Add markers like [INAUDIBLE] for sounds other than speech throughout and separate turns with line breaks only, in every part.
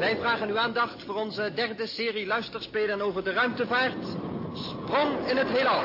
Wij vragen uw aandacht voor onze derde serie luisterspelen over de ruimtevaart. Sprong in het heelal.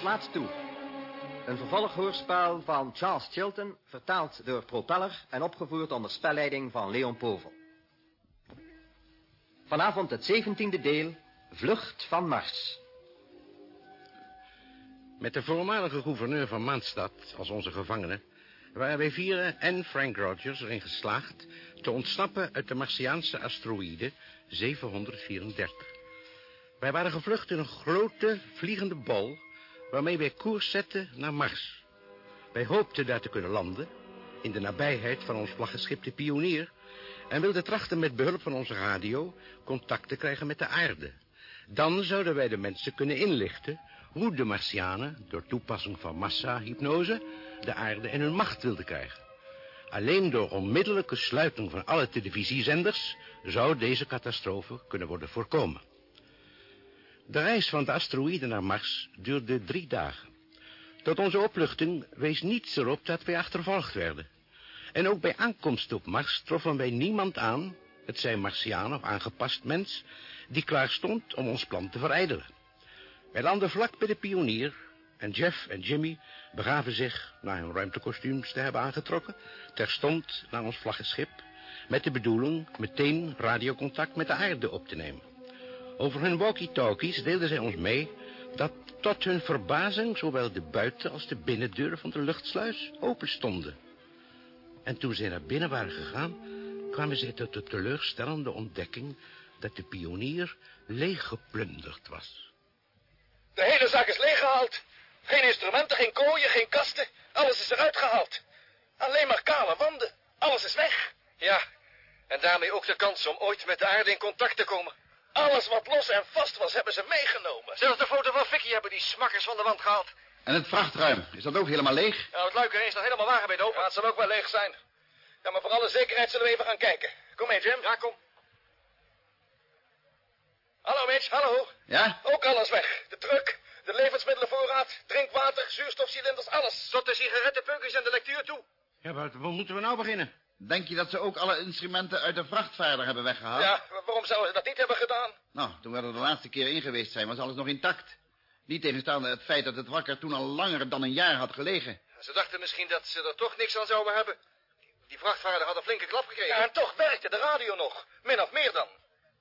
Slaat toe. Een vervolghoorspel van Charles Chilton, vertaald door Propeller en opgevoerd onder spelleiding van Leon Povel. Vanavond het zeventiende deel, Vlucht van Mars.
Met de voormalige gouverneur van Maanstad als onze gevangene... waren wij vieren en Frank Rogers erin geslaagd... te ontsnappen uit de Martiaanse asteroïde 734. Wij waren gevlucht in een grote vliegende bol... waarmee wij koers zetten naar Mars. Wij hoopten daar te kunnen landen... in de nabijheid van ons vlaggenschip de Pionier... en wilden trachten met behulp van onze radio... contact te krijgen met de aarde. Dan zouden wij de mensen kunnen inlichten... hoe de Martianen, door toepassing van massa-hypnose... de aarde in hun macht wilden krijgen. Alleen door onmiddellijke sluiting van alle televisiezenders... zou deze catastrofe kunnen worden voorkomen. De reis van de asteroïde naar Mars duurde drie dagen. Tot onze opluchting wees niets erop dat wij achtervolgd werden. En ook bij aankomst op Mars troffen wij niemand aan, het zij Martiaan of aangepast mens, die klaar stond om ons plan te verijdelen. Wij landden vlak bij de pionier en Jeff en Jimmy begaven zich, na hun ruimtekostuums te hebben aangetrokken, terstond naar ons vlaggenschip, met de bedoeling meteen radiocontact met de aarde op te nemen. Over hun walkie-talkies deelden zij ons mee dat tot hun verbazing zowel de buiten- als de binnendeuren van de luchtsluis open stonden. En toen zij naar binnen waren gegaan, kwamen zij tot de teleurstellende ontdekking dat de pionier leeggeplunderd was.
De hele zaak is leeggehaald. Geen instrumenten, geen kooien, geen kasten. Alles is eruit gehaald. Alleen maar kale wanden. Alles is weg. Ja, en daarmee ook de kans om ooit met de aarde in contact te komen. Alles wat los en vast was, hebben ze meegenomen. Zelfs de foto van Vicky hebben die smakkers van de wand gehaald.
En het vrachtruim, is dat ook helemaal leeg?
Nou, het luik erin is nog helemaal wagenbeet open. Ja, het zal ook wel leeg zijn. Ja, maar voor alle zekerheid zullen we even gaan kijken. Kom mee, Jim. Ja, kom. Hallo, Mitch. Hallo.
Ja?
Ook alles weg. De truck, de levensmiddelenvoorraad, drinkwater, zuurstofcilinders, alles. Tot de sigarettenpunkjes en de lectuur toe.
Ja, wat, waar moeten we nou beginnen?
Denk je dat ze ook alle instrumenten uit de vrachtvaarder hebben weggehaald?
Ja, waarom zouden ze dat niet hebben gedaan?
Nou, toen we er de laatste keer in geweest zijn, was alles nog intact. Niet tegenstaande het feit dat het wakker toen al langer dan een jaar had gelegen.
Ze dachten misschien dat ze er toch niks aan zouden hebben. Die vrachtvaarder had een flinke klap gekregen. Ja, en toch werkte de radio nog. Min of meer dan.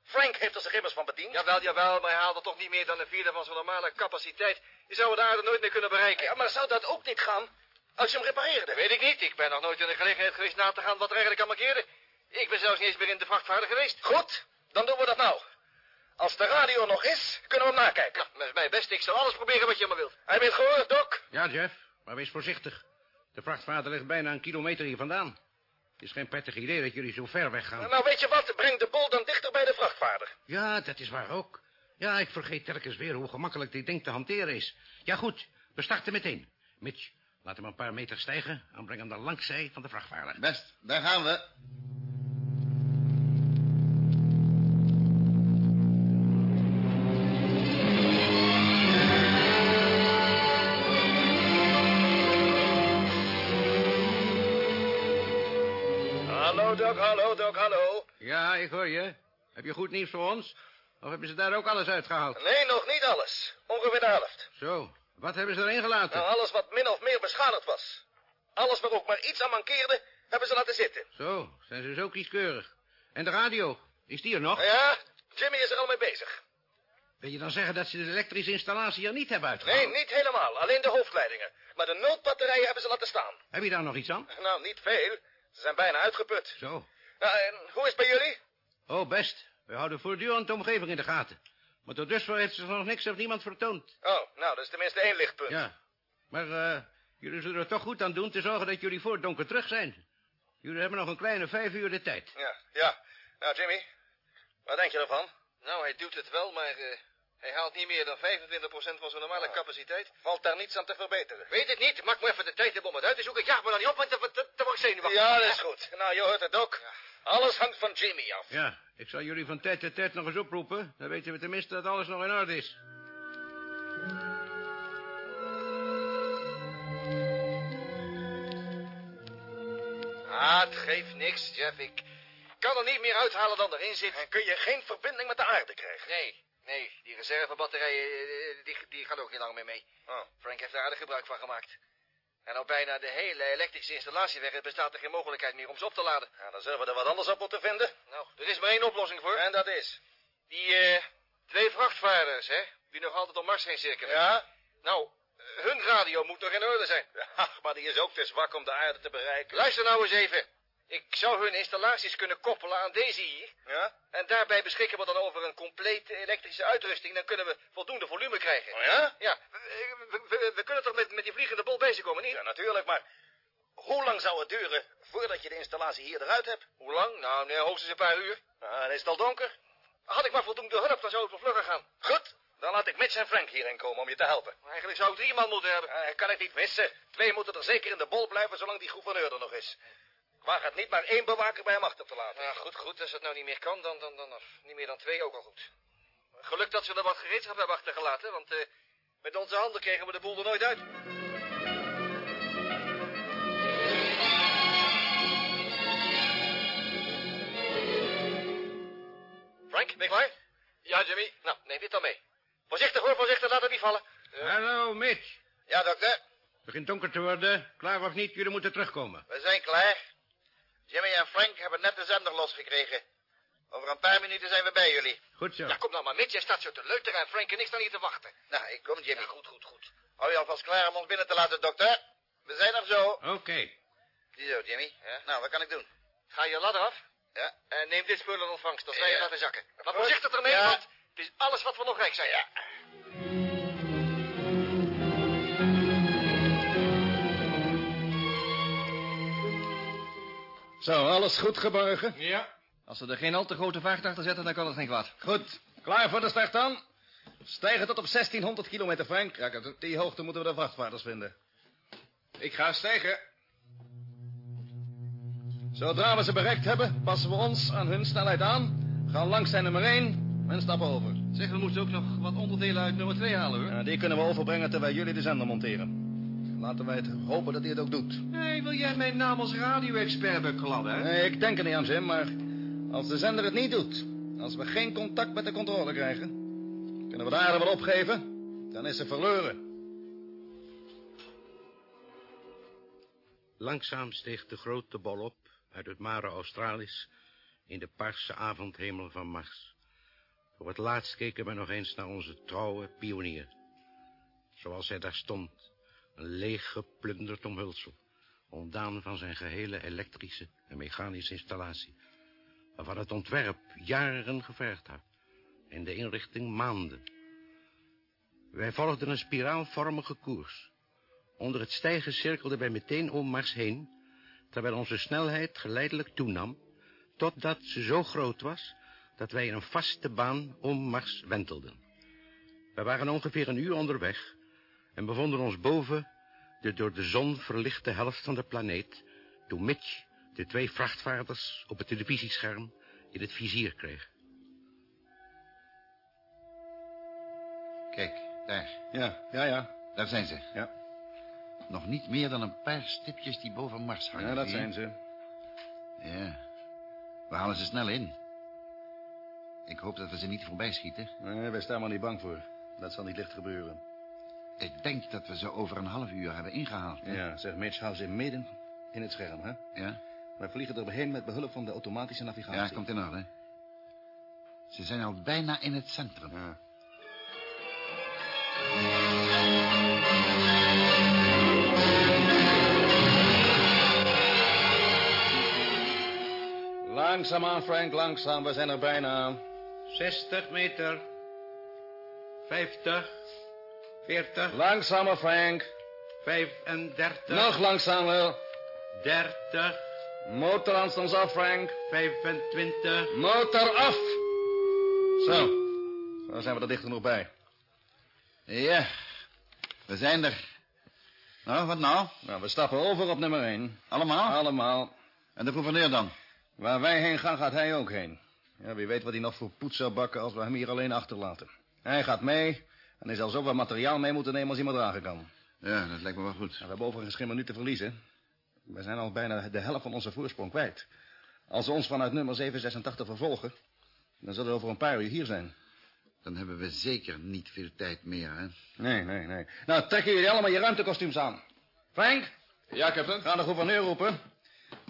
Frank heeft er zich immers van bediend. Jawel, jawel, maar hij haalde toch niet meer dan een vierde van zijn normale capaciteit. Je zou de aarde nooit meer kunnen bereiken. Ja, maar zou dat ook niet gaan? Als je hem repareerde? Weet ik niet. Ik ben nog nooit in de gelegenheid geweest na te gaan wat er eigenlijk aan mankeerde. Ik ben zelfs niet eens meer in de vrachtvaarder geweest. Goed, dan doen we dat nou. Als de radio nog is, kunnen we hem nakijken. Nou, dat is mij best. Ik zal alles proberen wat je maar wilt. Hij bent gehoord, Doc?
Ja, Jeff, maar wees voorzichtig. De vrachtvaarder ligt bijna een kilometer hier vandaan. Het is geen prettig idee dat jullie zo ver weggaan.
Nou, weet je wat? Breng de bol dan dichter bij de vrachtvaarder.
Ja, dat is waar ook. Ja, ik vergeet telkens weer hoe gemakkelijk dit ding te hanteren is. Ja, goed. We starten meteen. Mitch, laat hem een paar meter stijgen en breng hem dan langs zij van de vrachtvaarder.
Best, daar gaan we.
Hallo, Doc, hallo, Doc, hallo.
Ja, ik hoor je. Heb je goed nieuws voor ons? Of hebben ze daar ook alles uitgehaald?
Nee, nog niet alles. Ongeveer de helft.
Zo, wat hebben ze erin gelaten?
Nou, alles wat min of meer beschadigd was. Alles waar ook maar iets aan mankeerde, hebben ze laten zitten.
Zo, zijn ze zo kieskeurig. En de radio, is die er nog?
Ja, Jimmy is er al mee bezig.
Wil je dan zeggen dat ze de elektrische installatie er niet hebben uitgehaald?
Nee, niet helemaal. Alleen de hoofdleidingen. Maar de noodbatterijen hebben ze laten staan.
Heb je daar nog iets aan?
Nou, niet veel. Ze zijn bijna uitgeput.
Zo.
Nou, en hoe is het bij jullie?
Oh, best. We houden voortdurend de omgeving in de gaten. Maar tot dusver heeft zich nog niks of niemand vertoond.
Oh, nou, dat is tenminste één lichtpunt.
Ja. Maar eh, jullie zullen er toch goed aan doen te zorgen dat jullie voor het donker terug zijn. Jullie hebben nog een kleine vijf uur de tijd.
Ja, ja. Nou, Jimmy, wat denk je ervan? Nou, hij doet het wel, maar uh, hij haalt niet meer dan 25% van zijn normale
Ah.
capaciteit.
Valt daar niets aan te verbeteren?
Weet het niet. Maak me even de tijd hebben om het uit te zoeken. Ik jaag me dan niet op, want dan word ik zenuwachtig.
Ja, dat is goed. Nou, je hoort het ook. Alles hangt van Jimmy af.
Ja, ik zal jullie van tijd tot tijd nog eens oproepen. Dan weten we tenminste dat alles nog in orde is.
Ah, het geeft niks, Jeff. Ik kan er niet meer uithalen dan erin zit.
En kun je geen verbinding met de aarde krijgen?
Nee, nee. Die reservebatterijen, eh, die, die gaan ook niet lang meer mee.
Oh.
Frank heeft er aardig gebruik van gemaakt. En al bijna de hele elektrische installatie weg is, bestaat er geen mogelijkheid meer om ze op te laden.
Ja, dan zullen we er wat anders op moeten vinden.
Nou, er is maar één oplossing voor.
En dat is?
Die eh, twee vrachtvaarders, hè, die nog altijd om Mars heen cirkelen.
Ja?
Nou, hun radio moet nog in orde zijn.
Ach, maar die is ook te zwak om de aarde te bereiken.
Luister nou eens even. Ik zou hun installaties kunnen koppelen aan deze hier.
Ja?
En daarbij beschikken we dan over een complete elektrische uitrusting. Dan kunnen we voldoende volume krijgen.
Oh ja?
Ja, we, we- we- we kunnen toch met, met die vliegende bol bezig komen, niet?
Ja, natuurlijk, maar hoe lang zou het duren voordat je de installatie hier eruit hebt?
Hoe lang? Nou, nee, hoogstens een paar uur.
Nou, dan is het al donker.
Had ik maar voldoende hulp, dan zou het wel vlugger gaan.
Goed, dan laat ik Mitch en Frank hierheen komen om je te helpen.
Eigenlijk zou ik drie man moeten hebben.
Eh, kan ik niet missen. Twee moeten er zeker in de bol blijven zolang die gouverneur er nog is. Waag het niet maar één bewaker bij hem achter te laten.
Ja, goed, goed. Als het nou niet meer kan, dan, dan, dan of niet meer dan twee ook al goed. Geluk dat ze er wat gereedschap hebben achtergelaten, want eh, met onze handen kregen we de boel er nooit uit. Frank, ben je klaar? Ja, Jimmy. Nou, neem dit dan mee. Voorzichtig hoor, voorzichtig, laat het niet vallen.
Hallo, Mitch.
Ja, dokter.
Het begint donker te worden. Klaar of niet, jullie moeten terugkomen.
We zijn klaar. Jimmy en Frank hebben net de zender losgekregen. Over een paar minuten zijn we bij jullie.
Goed zo.
Ja, kom nou maar, Mitch. Jij staat zo te leuteren en Frank en ik staan hier te wachten.
Nou, ik kom, Jimmy.
Ja, goed, goed, goed.
Hou je alvast klaar om ons binnen te laten, dokter. We zijn er zo.
Oké.
Ziezo, Jimmy.
Ja?
Nou, wat kan ik doen?
Ga je ladder af
Ja.
en neem dit spul in ontvangst als wij
Ja.
het laten zakken. Maar voorzichtig ermee,
Ja.
want het is alles wat we nog rijk zijn.
Ja.
Zo, alles goed geborgen?
Ja.
Als we er geen al te grote vaart achter zetten, dan kan het geen kwaad.
Goed.
Klaar voor de start dan? Stijgen tot op 1600 kilometer, Frank. Ja, op die hoogte moeten we de vrachtvaarders vinden. Ik ga stijgen. Zodra we ze bereikt hebben, passen we ons aan hun snelheid aan. Gaan langs zijn nummer 1 en stappen over.
Zeg, we moeten ook nog wat onderdelen uit nummer 2 halen, hoor.
Ja, die kunnen we overbrengen terwijl jullie de zender monteren. Laten wij het hopen dat hij het ook doet.
Nee, wil jij mijn naam als radio-expert bekladden, hè?
Nee, ik denk er niet aan, Jim, maar als de zender het niet doet... als we geen contact met de controle krijgen... kunnen we de aarde wel opgeven, dan is ze verloren.
Langzaam steeg de grote bol op uit het Mare Australis in de parse avondhemel van Mars. Voor het laatst keken we nog eens naar onze trouwe pionier. Zoals hij daar stond, een leeg geplunderd omhulsel, ontdaan van zijn gehele elektrische en mechanische installatie, waarvan het ontwerp jaren gevergd had en de inrichting maanden. Wij volgden een spiraalvormige koers. Onder het stijgen cirkelden wij meteen om Mars heen, terwijl onze snelheid geleidelijk toenam, totdat ze zo groot was dat wij in een vaste baan om Mars wentelden. We waren ongeveer een uur onderweg en bevonden ons boven de door de zon verlichte helft van de planeet, toen Mitch de twee vrachtvaarders op het televisiescherm in het vizier kreeg.
Kijk, daar.
Ja, ja, ja.
Daar zijn ze.
Ja,
Nog niet meer dan een paar stipjes die boven Mars hangen.
ja dat zijn ze.
Ja. We halen ze snel in. Ik hoop dat we ze niet voorbij schieten.
Nee, wij staan maar niet bang voor. Dat zal niet licht gebeuren.
Ik denk dat we ze over een half uur hebben ingehaald. hè?
Ja, zeg Mitch, hou ze midden in het scherm, hè?
Ja?
Wij vliegen er heen met behulp van de automatische navigatie.
Ja, komt in orde. Ze zijn al bijna in het centrum.
Ja. Langzaam aan, Frank, langzaam. We zijn er bijna.
60 meter. 50. 40.
Langzamer, Frank.
35.
Nog langzamer.
30.
Motor aanstonds af, Frank.
25.
Motor af. Zo. Daar zijn we er dicht genoeg bij.
Ja, we zijn er. Nou, wat nou?
Nou, we stappen over op nummer 1.
Allemaal?
Allemaal.
En de gouverneur dan?
Waar wij heen gaan, gaat hij ook heen. Ja, wie weet wat hij nog voor poets zou bakken als we hem hier alleen achterlaten. Hij gaat mee en hij zal zoveel materiaal mee moeten nemen als hij maar dragen kan.
Ja, dat lijkt me wel goed.
Nou, we hebben overigens geen minuut te verliezen. We zijn al bijna de helft van onze voorsprong kwijt. Als ze ons vanuit nummer 786 vervolgen, dan zullen we over een paar uur hier zijn.
Dan hebben we zeker niet veel tijd meer, hè?
Nee, nee, nee. Nou, trekken jullie allemaal je ruimtekostuums aan. Frank,
Ja, captain.
ga de gouverneur roepen.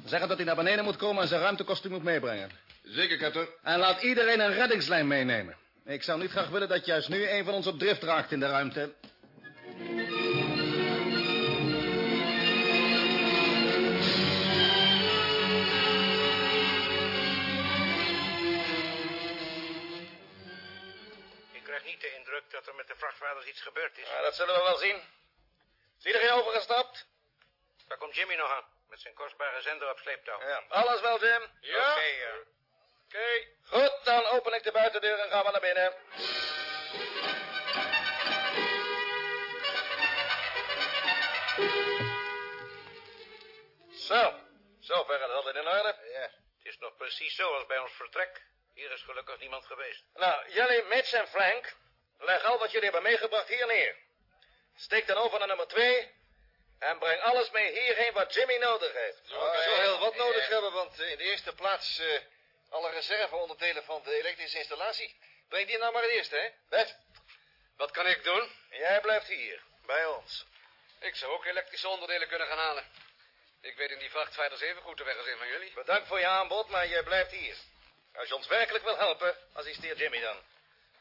Zeggen dat hij naar beneden moet komen en zijn ruimtekostuum moet meebrengen.
Zeker, captain.
En laat iedereen een reddingslijn meenemen. Ik zou niet graag willen dat juist nu een van ons op drift raakt in de ruimte.
Ik krijg niet de indruk dat er met de vrachtwagens iets gebeurd is.
Ja, dat zullen we wel zien. Is iedereen overgestapt?
Daar komt Jimmy nog aan, met zijn kostbare zender op sleeptouw.
Ja. Alles wel, Jim?
Ja. Oké, ja.
Oké. Goed, dan open ik de buitendeur en gaan we naar binnen. Zo, zover het altijd in orde.
Ja. Het is nog precies zoals bij ons vertrek. Hier is gelukkig niemand geweest.
Nou, jullie, Mitch en Frank, leg al wat jullie hebben meegebracht hier neer. Steek dan over naar nummer twee en breng alles mee hierheen wat Jimmy nodig heeft.
Oh, ik zal heel wat nodig hebben, want eh, in de eerste plaats eh, alle reserveonderdelen van de elektrische installatie. Breng die nou maar het eerste, hè? Best.
Wat kan ik doen? Jij blijft hier, bij ons.
Ik zou ook elektrische onderdelen kunnen gaan halen. Ik weet in die vrachtvaarders even goed de weg als van jullie.
Bedankt voor je aanbod, maar jij blijft hier. Als je ons werkelijk wil helpen, assisteer Jimmy dan.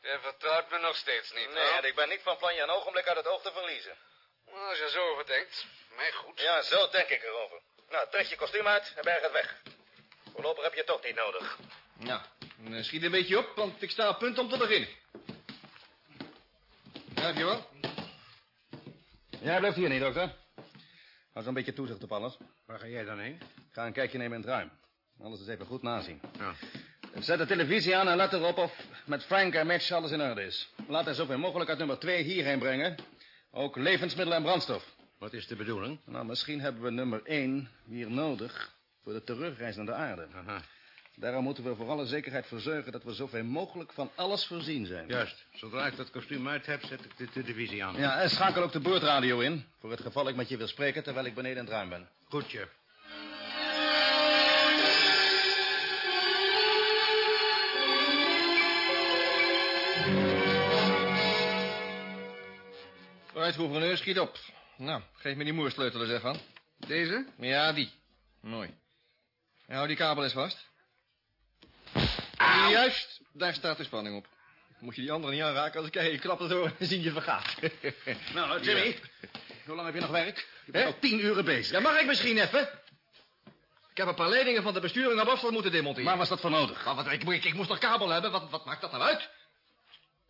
Je vertrouwt me nog steeds niet,
Nee, en ik ben niet van plan je een ogenblik uit het oog te verliezen.
Nou, Als je zo over denkt, mij goed.
Ja, zo denk ik erover. Nou, trek je kostuum uit en berg het weg. Voorlopig heb je het toch niet nodig.
Nou, schiet een beetje op, want ik sta op punt om te beginnen. Ja, heb je wel?
Jij blijft hier niet, dokter. Hou zo'n beetje toezicht op alles.
Waar ga jij dan heen?
Ga een kijkje nemen in het ruim. Alles eens even goed nazien.
Ja.
Zet de televisie aan en let erop of met Frank en Mitch alles in orde is. Laat hen zoveel mogelijk uit nummer 2 hierheen brengen. Ook levensmiddelen en brandstof.
Wat is de bedoeling?
Nou, misschien hebben we nummer 1 hier nodig voor de terugreis naar de aarde.
Aha.
Daarom moeten we voor alle zekerheid verzorgen dat we zoveel mogelijk van alles voorzien zijn.
Juist. Zodra ik dat kostuum uit heb, zet ik de televisie aan.
Ja, en schakel ook de boordradio in. Voor het geval ik met je wil spreken terwijl ik beneden in het ruim ben.
Goed, chef.
Vooruit, gouverneur, schiet op. Nou, geef me die moersleutel eens even aan. Deze? Ja, die. Mooi. En hou die kabel eens vast. Juist, daar staat de spanning op. Moet je die andere niet aanraken, als ik je klap het door en zien je vergaat. [LAUGHS]
Nou, Jimmy, hoe lang heb je nog werk? Je bent
Hè?
al tien uren bezig.
Ja, mag ik misschien even? Ik heb een paar leidingen van de besturing op afstand moeten demonteren.
Waar was dat voor nodig?
Maar wat, ik, ik, ik moest nog kabel hebben. Wat, wat maakt dat nou uit?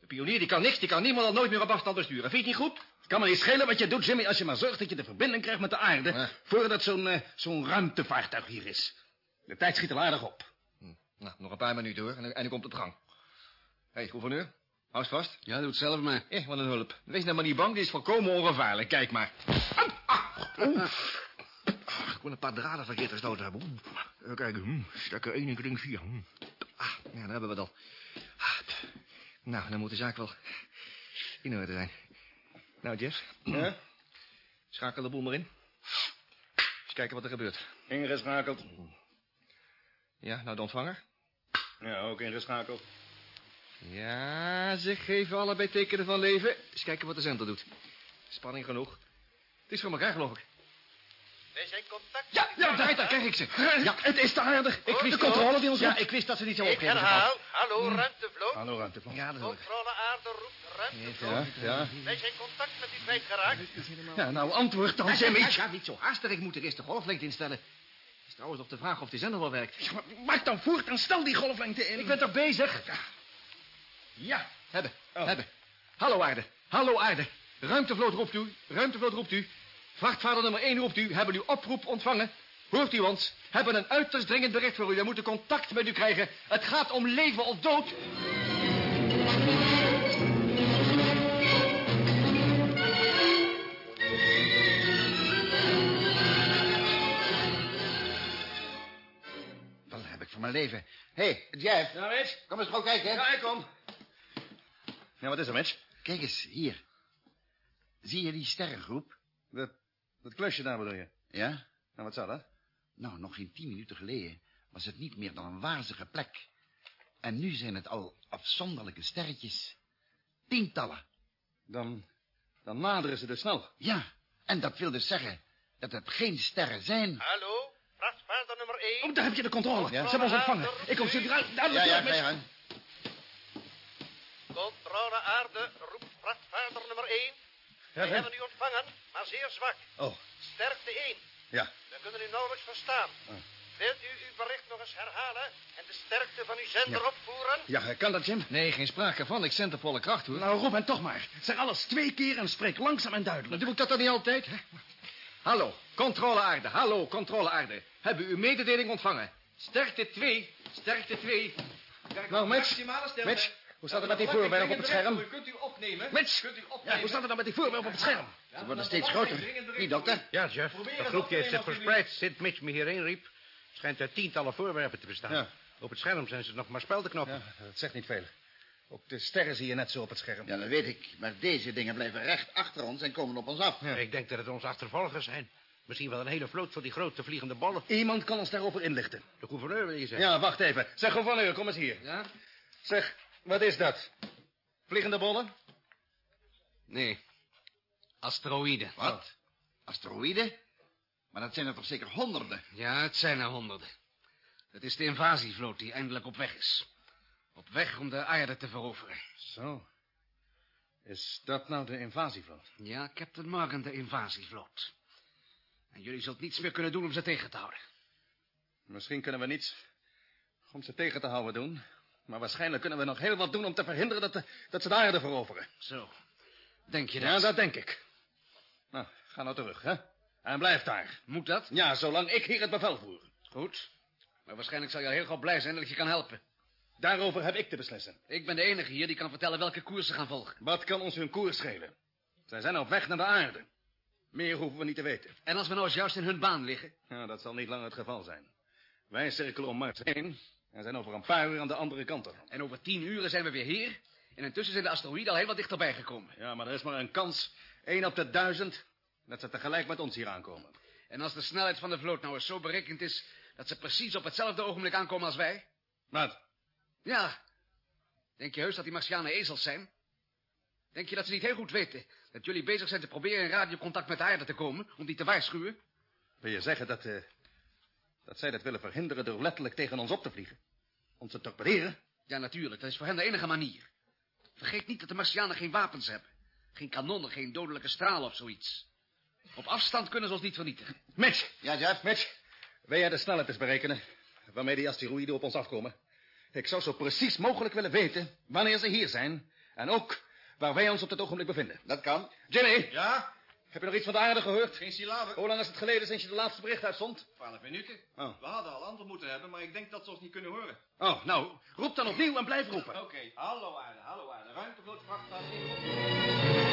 De pionier die kan niks, die kan niemand al nooit meer op afstand besturen. Vind je het niet goed?
Het kan me niet schelen wat je doet, Jimmy, als je maar zorgt dat je de verbinding krijgt met de aarde...
Ja.
voordat zo'n eh, zo'n ruimtevaartuig hier is. De tijd schiet al aardig op.
Nou, nog een paar minuten hoor, en, dan- en dan komt het gang. Hé, hey, gouverneur, hou eens vast.
Ja, doe het zelf maar.
Eh, wat een hulp. Wees nou maar niet bang, dit is volkomen ongevaarlijk. Kijk maar. Ah, ah, oeh. Ah, ik wil een paar draden verkeerd gestoten hebben. Even kijken. Hm. Stekker 1 en kring 4. Hm. Ah, ja, daar hebben we het al. Ah, nou, dan moet de zaak wel in orde zijn. Nou, Jeff.
Ja?
Schakel de boel maar in. Eens kijken wat er gebeurt.
Ingeschakeld.
Ja, nou de ontvanger.
Ja, ook ingeschakeld.
Ja, ze geven allebei tekenen van leven. Eens kijken wat de zender doet. Spanning genoeg. Het is voor elkaar, geloof ik.
Wij zijn contact.
Ja, ja, daar, daar krijg ik ze.
Ja, het is te aardig. Ik wist
de controle die ons
Ja, ik wist dat ze niet zo
Ik
opgeven.
herhaal. Hallo, ruimtevloot.
Hallo, ruimteplan.
Ja, dat ik.
Controle aarde roept ruimtevloot.
Ja, ja.
Wij zijn contact met u kwijtgeraakt.
Ja, nou, antwoord dan, Jimmy.
Ja, ja, niet zo haastig. Ik moet de eerste golflengte instellen. Het is trouwens nog de vraag of die zender wel werkt.
Ja, maar Maak dan voort en stel die golflengte in.
Ik ben toch bezig?
Ja.
Hebben,
Oh.
hebben. Hallo aarde, hallo aarde. Ruimtevloot roept u, ruimtevloot roept u. Vrachtvader nummer 1 roept u, hebben uw oproep ontvangen. Hoort u ons? Hebben een uiterst dringend bericht voor u. We moeten contact met u krijgen. Het gaat om leven of dood.
Mijn leven? Hé, hey, Jeff.
Ja, Mitch?
Kom eens gauw kijken.
Ja, ik kom. Ja, wat is er, Mitch?
Kijk eens, hier. Zie je die sterrengroep?
Dat, dat klusje daar bedoel je?
Ja?
Nou, wat zou dat?
Nou, nog geen tien minuten geleden was het niet meer dan een wazige plek. En nu zijn het al afzonderlijke sterretjes. Tientallen.
Dan, dan naderen ze dus snel.
Ja, en dat wil dus zeggen dat het geen sterren zijn.
Hallo, vrachtvaarder nummer 1.
Oh, daar heb je de controle.
Ja.
Ze hebben ons ontvangen. Ik kom centraal. Daar
Ja, ja, gang.
Controle aarde, roept vrachtvaarder nummer 1.
Ja,
Wij
ja.
hebben u ontvangen, maar zeer zwak.
Oh,
Sterkte 1.
ja.
We kunnen u nauwelijks verstaan.
Oh.
Wilt u uw bericht nog eens herhalen en de sterkte van uw zender opvoeren?
Ja, kan dat, Jim?
Nee, geen sprake van. Ik zend op volle kracht, hoor.
Nou, roep hen toch maar. Zeg alles twee keer en spreek langzaam en duidelijk.
doe ik dat dan niet altijd, hè? Hallo, controle aarde. Hallo, controle aarde. Hebben u uw mededeling ontvangen? Sterkte 2. Sterkte 2.
Nou, Mitch. Mitch, hoe staat het met die voorwerpen op het scherm?
Kunt u opnemen?
Mitch,
Kunt u
ja,
opnemen?
hoe staat het dan met die voorwerpen op het scherm?
Ze worden steeds groter. Niet, dokter?
Ja, Jeff. Dat groepje heeft zich verspreid sinds Mitch me hierheen riep. Schijnt uit tientallen voorwerpen te bestaan.
Ja.
Op het scherm zijn ze nog maar speldenknoppen.
Ja, dat zegt niet veel. Ook de sterren zie je net zo op het scherm.
Ja, dat weet ik. Maar deze dingen blijven recht achter ons en komen op ons af.
Ik denk dat het onze achtervolgers zijn. Misschien wel een hele vloot van die grote vliegende bollen.
Iemand kan ons daarover inlichten.
De gouverneur wil je zeggen.
Ja, wacht even. Zeg gouverneur, kom eens hier.
Ja?
Zeg, wat is dat? Vliegende bollen?
Nee. Asteroïden.
Wat? Asteroïden? Maar dat zijn er toch zeker honderden?
Ja, het zijn er honderden. Het is de invasievloot die eindelijk op weg is. Op weg om de aarde te veroveren.
Zo. Is dat nou de invasievloot?
Ja, Captain Morgan, de invasievloot. En jullie zult niets meer kunnen doen om ze tegen te houden.
Misschien kunnen we niets om ze tegen te houden doen. Maar waarschijnlijk kunnen we nog heel wat doen om te verhinderen dat, de- dat ze de aarde veroveren.
Zo. Denk je dat?
Ja, dat denk ik. Nou, ga nou terug, hè? En blijf daar.
Moet dat?
Ja, zolang ik hier het bevel voer.
Goed. Maar waarschijnlijk zal je al heel gauw blij zijn dat ik je kan helpen.
Daarover heb ik te beslissen.
Ik ben de enige hier die kan vertellen welke koers ze gaan volgen.
Wat kan ons hun koers schelen? Zij zijn op weg naar de aarde. Meer hoeven we niet te weten.
En als we nou eens juist in hun baan liggen?
Ja, dat zal niet lang het geval zijn. Wij cirkelen om Mars heen en zijn over een paar uur aan de andere kant ervan.
En over tien uren zijn we weer hier. En intussen zijn de asteroïden al heel wat dichterbij gekomen.
Ja, maar er is maar een kans, één op de duizend, dat ze tegelijk met ons hier aankomen.
En als de snelheid van de vloot nou eens zo berekend is... dat ze precies op hetzelfde ogenblik aankomen als wij...
Wat?
Ja. Denk je heus dat die Martianen ezels zijn? Denk je dat ze niet heel goed weten... dat jullie bezig zijn te proberen in radiocontact met de aarde te komen... om die te waarschuwen?
Wil je zeggen dat, eh, dat zij dat willen verhinderen door letterlijk tegen ons op te vliegen? Ons te torpederen?
Ja, natuurlijk. Dat is voor hen de enige manier. Vergeet niet dat de Martianen geen wapens hebben. Geen kanonnen, geen dodelijke stralen of zoiets. Op afstand kunnen ze ons niet vernietigen.
Mitch!
Ja, Jeff?
Mitch, wil jij de snelheid eens berekenen waarmee die asteroïden op ons afkomen? Ik zou zo precies mogelijk willen weten wanneer ze hier zijn... en ook waar wij ons op dit ogenblik bevinden.
Dat kan.
Jimmy,
Ja?
heb je nog iets van de aarde gehoord?
Geen syllabe.
Hoe lang is het geleden sinds je de laatste bericht uitzond?
Twaalf minuten.
Oh.
We hadden al antwoord moeten hebben, maar ik denk dat ze ons niet kunnen horen.
Oh, nou, roep dan opnieuw en blijf roepen.
Oké. Hallo aarde, hallo aarde. Ruimtevloot vrachtwagen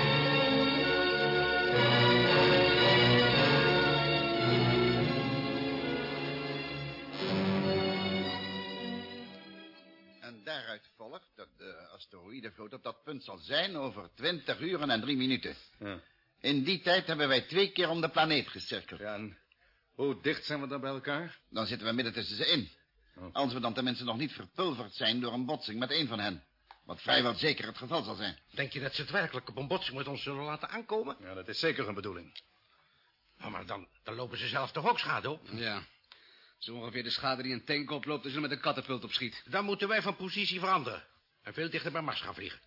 daaruit volgt dat de asteroïdenvloot op dat punt zal zijn over twintig uren en drie minuten.
Ja.
In die tijd hebben wij twee keer om de planeet gecirkeld.
Ja, en hoe dicht zijn we dan bij elkaar?
Dan zitten we midden tussen ze in.
Oh.
Als we dan tenminste nog niet verpulverd zijn door een botsing met een van hen. Wat vrijwel zeker het geval zal zijn.
Denk je dat ze het werkelijk op een botsing met ons zullen laten aankomen?
Ja, dat is zeker een bedoeling.
Nou, maar dan, dan lopen ze zelf toch ook schade op?
Ja. Zo ongeveer de schade die een tank oploopt als je er met een katapult op schiet.
Dan moeten wij van positie veranderen. En veel dichter bij Mars gaan vliegen.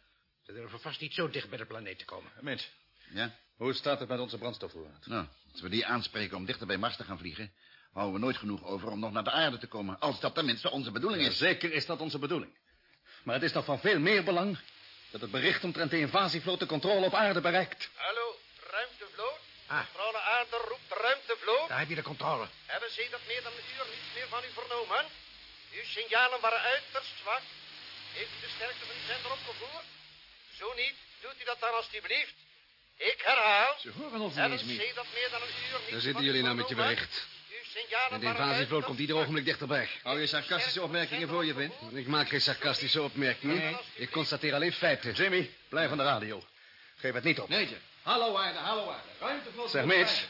Ze durven vast niet zo dicht bij de planeet te komen.
Mitch,
Ja?
hoe staat het met onze brandstofvoorraad?
Nou, als we die aanspreken om dichter bij Mars te gaan vliegen... houden we nooit genoeg over om nog naar de aarde te komen. Als dat tenminste onze bedoeling
Ja,
is.
zeker is dat onze bedoeling. Maar het is nog van veel meer belang... dat het bericht omtrent de invasievloot de controle op aarde bereikt.
Hallo, ruimtevloot?
Ah.
Aarde roept ruimtevloot.
Daar heb je de controle.
Hebben ze dat meer dan een uur niets meer van u vernomen? Uw signalen waren uiterst zwak. Heeft u
de sterkte van die zender opgevoerd? Zo niet, doet u dat dan alstublieft. Ik herhaal.
Ze horen ons niet eens meer.
Meer dan een uur niet
Daar zitten jullie nou met je bericht.
Uw signalen
En de invasievloot komt ieder ogenblik dichterbij.
Hou je sarcastische opmerkingen voor je, Vin.
Ik maak geen sarcastische opmerkingen. Ik constateer alleen feiten.
Jimmy, blijf aan de radio. Geef het niet op.
Nee, Jeff. Hallo, aarde, hallo, aarde. Ruimtevloot.
Zeg, Mitch.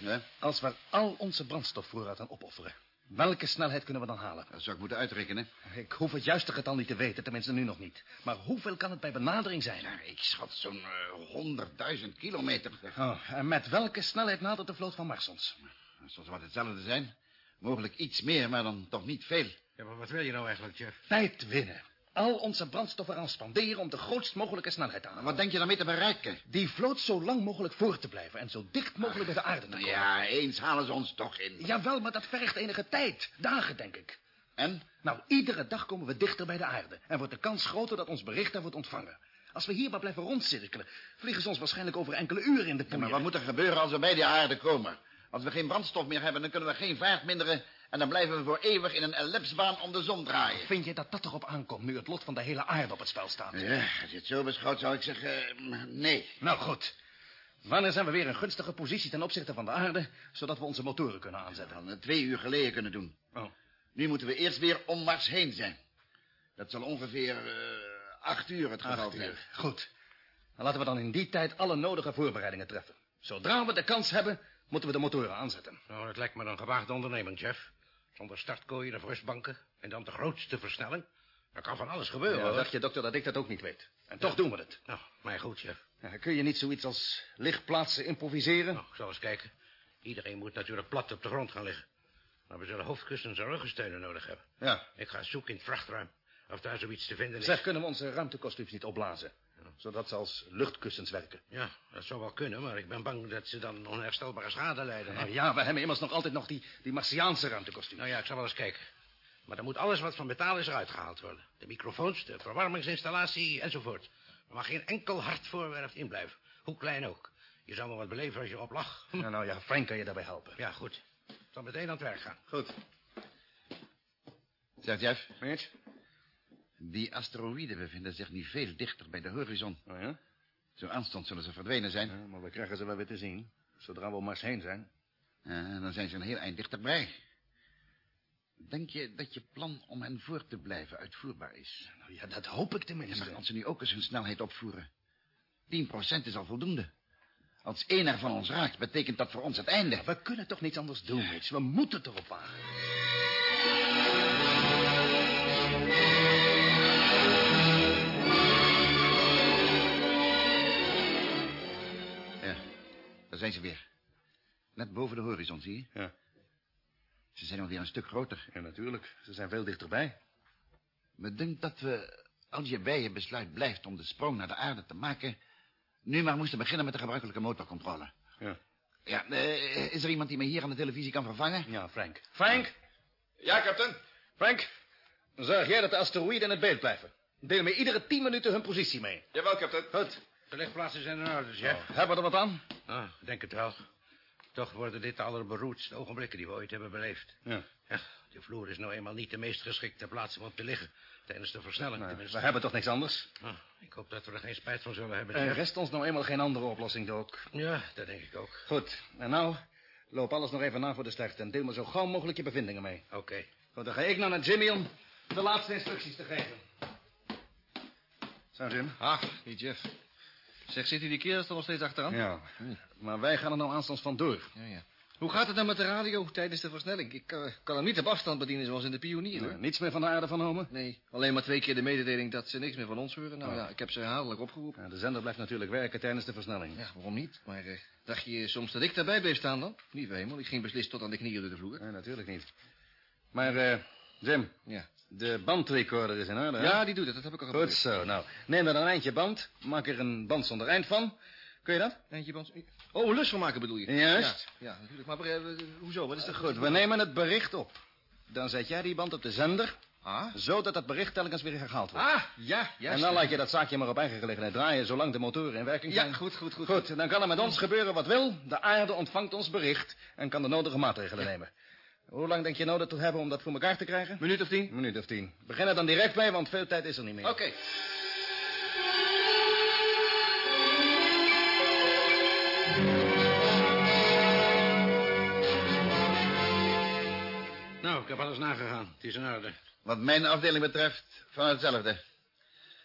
Ja,
als we al onze brandstofvoorraad aan opofferen... welke snelheid kunnen we dan halen?
dat zou ik moeten uitrekenen.
Ik hoef het juiste getal niet te weten, tenminste nu nog niet. Maar hoeveel kan het bij benadering zijn?
Ja, ik schat zo'n eh, 100.000 kilometer.
Oh, en met welke snelheid nadert de vloot van Mars ons?
Dat zal wat hetzelfde zijn. Mogelijk iets meer, maar dan toch niet veel.
Ja, maar wat wil je nou eigenlijk, Jeff?
Tijd winnen. Al onze brandstof eraan spanderen om de grootst mogelijke snelheid halen.
Wat denk je daarmee te bereiken?
Die vloot zo lang mogelijk voor te blijven en zo dicht mogelijk bij de aarde te komen.
Ja, eens halen ze ons toch in.
Jawel, maar dat vergt enige tijd. Dagen, denk ik.
En?
Nou, iedere dag komen we dichter bij de aarde. En wordt de kans groter dat ons bericht daar wordt ontvangen. Als we hier maar blijven rondcirkelen, vliegen ze ons waarschijnlijk over enkele uren in de
Ja,
poeier.
maar wat moet er gebeuren als we bij die aarde komen? Als we geen brandstof meer hebben, dan kunnen we geen vaart minderen... en dan blijven we voor eeuwig in een ellipsbaan om de zon draaien.
Vind je dat dat erop aankomt, nu het lot van de hele aarde op het spel staat?
Ja, als je het zo beschouwt, zou ik zeggen... eh, nee.
Nou, goed. Wanneer zijn we weer in gunstige positie ten opzichte van de aarde... zodat we onze motoren kunnen aanzetten?
Dan eh, twee uur geleden kunnen doen.
Oh.
Nu moeten we eerst weer om Mars heen zijn. Dat zal ongeveer eh, acht uur het geval
Acht
zijn.
uur. Goed. Dan laten we dan in die tijd alle nodige voorbereidingen treffen. Zodra we de kans hebben, moeten we de motoren aanzetten.
Nou, dat lijkt me een gewaagde onderneming, Jeff. Zonder startkooien of rustbanken. En dan de grootste versnelling. Er kan van alles gebeuren,
Ja,
hoor.
dacht je, dokter, dat ik dat ook niet weet. En toch doen we het.
Nou, mij goed, Jeff.
Ja, kun je niet zoiets als lichtplaatsen improviseren?
Nou, ik zal eens kijken. Iedereen moet natuurlijk plat op de grond gaan liggen. Maar we zullen hoofdkussens en ruggensteunen nodig hebben.
Ja.
Ik ga zoeken in het vrachtruim. Of daar zoiets te vinden is.
Zeg, kunnen we onze ruimtekostuums niet opblazen? Zodat ze als luchtkussens werken.
Ja, dat zou wel kunnen, maar ik ben bang dat ze dan onherstelbare schade lijden.
Nou ja, we hebben immers nog altijd nog die, die Martiaanse ruimtekostuums.
Nou ja, ik zal wel eens kijken. Maar dan moet alles wat van metaal is eruit gehaald worden. De microfoons, de verwarmingsinstallatie enzovoort. Er mag geen enkel hard voorwerp in blijven. Hoe klein ook. Je zou maar wat beleven als je op lag.
Ja, nou ja, Frank kan je daarbij helpen.
Ja, goed. Ik zal meteen aan het werk gaan.
Goed.
Zegt Jeff,
Mitch?
Die asteroïden bevinden zich nu veel dichter bij de horizon.
Oh ja?
Zo aanstonds zullen ze verdwenen zijn.
ja? Maar we krijgen ze wel weer te zien. Zodra we om Mars heen zijn.
Ja, dan zijn ze een heel eind dichterbij. Denk je dat je plan om hen voor te blijven uitvoerbaar is?
Nou ja, dat hoop ik
Ja,
tenminste.
maar als ze nu ook eens hun snelheid opvoeren. 10% is al voldoende. Als één er van ons raakt, betekent dat voor ons het einde.
We kunnen toch niets anders doen, Mitch. We moeten erop wagen.
Zijn ze weer. Net boven de horizon, zie je?
Ja.
Ze zijn alweer een stuk groter.
Ja, natuurlijk. Ze zijn veel dichterbij.
Me dunkt dat we, als je bij je besluit blijft om de sprong naar de aarde te maken... nu maar moesten beginnen met de gebruikelijke motorcontrole.
Ja.
Ja, eh, is er iemand die me hier aan de televisie kan vervangen?
Ja, Frank. Frank?
Ja, captain.
Frank, zorg jij dat de asteroïden in het beeld blijven. Deel me iedere tien minuten hun positie mee.
Jawel, captain.
Goed.
De lichtplaatsen zijn in orde, Jeff.
Hebben we er wat aan?
Ah, denk het wel. Toch worden dit de allerberoerdste ogenblikken die we ooit hebben beleefd.
Ja.
Ja, de vloer is nou eenmaal niet de meest geschikte plaats om op te liggen. Tijdens de versnelling
Nou,
tenminste.
we hebben toch niks anders?
Ah, ik hoop dat we er geen spijt van zullen hebben.
Er rest ons nou eenmaal geen andere oplossing, Doc.
Ja, dat denk ik ook.
Goed. En nou, loop alles nog even na voor de start en deel me zo gauw mogelijk je bevindingen mee.
Oké.
Goed, dan ga ik nou naar Jimmy om de laatste instructies te geven. Zo, Jim.
Ah, die Jeff. Zeg, zitten die kerels er nog steeds achteraan?
Ja, maar wij gaan er nou aanstonds vandoor.
Ja, ja. Hoe gaat het dan met de radio tijdens de versnelling? Ik eh, kan hem niet op afstand bedienen zoals in de pionier,
niets meer van de aarde vernomen?
Nee, alleen maar twee keer de mededeling dat ze niks meer van ons horen. Nou ja, ik heb ze herhaaldelijk opgeroepen.
Ja, de zender blijft natuurlijk werken tijdens de versnelling.
Ja, waarom niet? Maar eh, dacht je soms dat ik daarbij bleef staan dan? Niet hemel, ik ging beslist tot aan de knieën door de vloer.
Nee, natuurlijk niet. Maar, eh, Jim,
Ja.
De bandrecorder is in orde, hè?
Ja, die doet het, dat heb ik al
Goed
geprobeerd.
zo, nou. Neem er een eindje band, maak er een band zonder eind van. Kun je dat?
Eentje band. Oh, lus van maken bedoel je?
Juist.
Ja, ja natuurlijk. Maar eh, eh, hoezo? Wat is er
Goed, we nemen het bericht op. Dan zet jij die band op de zender,
Ah?
zodat het bericht telkens weer herhaald wordt.
Ah, ja, ja.
en dan laat je dat zaakje maar op eigen gelegenheid draaien, zolang de motoren in werking zijn.
Ja, goed, goed, goed.
Goed, dan kan er met ons gebeuren wat wil. De aarde ontvangt ons bericht en kan de nodige maatregelen nemen. Hoe lang denk je nodig te hebben om dat voor elkaar te krijgen?
Minuut of tien?
Minuut of tien. Begin er dan direct bij, want veel tijd is er niet meer.
Oké.
Nou, ik heb alles nagegaan. Het is in orde.
Wat mijn afdeling betreft, van hetzelfde.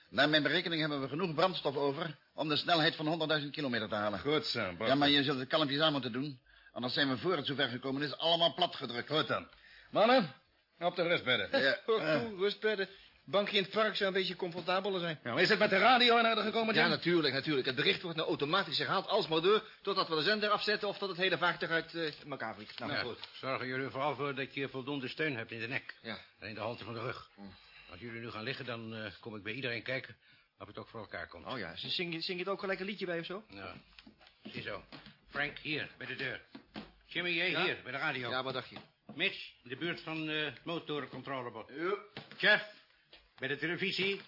Naar mijn berekening hebben we genoeg brandstof over... om de snelheid van 100.000 kilometer te halen.
Goed zo, Bart.
Ja, maar je zult het kalmpjes aan moeten doen. Anders zijn we voor het zover gekomen is allemaal platgedrukt.
Goed dan. Mannen, op de rustbedden.
Ja.
Toe, rustbedden. Bankje in het park zou een beetje comfortabeler zijn.
Nou, is het met de radio in orde gekomen, Jim?
Ja, natuurlijk, natuurlijk. Het bericht wordt nou automatisch herhaald, alsmaar door... totdat we de zender afzetten of tot het hele vaartuig uit eh, elkaar vliegt. Nou,
Ja,
goed.
Zorgen jullie er vooral voor dat je voldoende steun hebt in de nek.
Ja.
En in de halte van de rug. Als jullie nu gaan liggen, dan eh, kom ik bij iedereen kijken of het ook voor elkaar komt.
Oh ja, zing je, zing je het ook gelijk een liedje bij of zo?
Nou, ziezo. Frank, hier, bij de deur. Jimmy, jij
Ja?
hier, bij de radio.
Ja, wat dacht je?
Mitch, in de buurt van eh, het motorencontrolebord. Jeff, bij de televisie.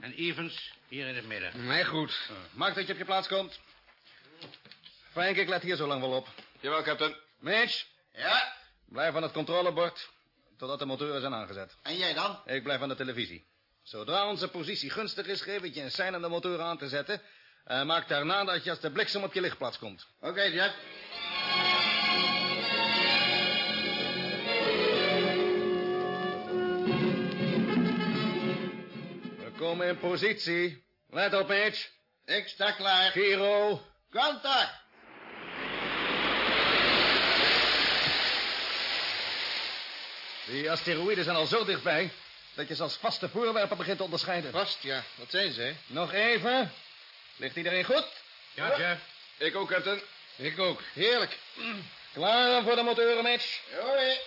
En Evans, hier in het midden.
Nee, goed. Maak dat je op je plaats komt. Frank, ik let hier zo lang wel op.
Jawel, captain.
Mitch,
Ja?
blijf aan het controlebord totdat de motoren zijn aangezet.
En jij dan?
Ik blijf aan de televisie. Zodra onze positie gunstig is, geef ik je een sein om de motoren aan te zetten. En maak daarna dat je als de bliksem op je lichtplaats komt.
Oké, Jeff.
We komen in positie. Let op, Mitch.
Ik sta klaar.
Giro.
Contact.
Die asteroïden zijn al zo dichtbij... dat je ze als vaste voorwerpen begint te onderscheiden.
Vast, ja. Wat zijn ze, hè?
Nog even. Ligt iedereen goed?
Ja, Jeff.
Ik ook, captain.
Ik ook. Heerlijk. Klaar voor de motoren, Mitch.
Hoi.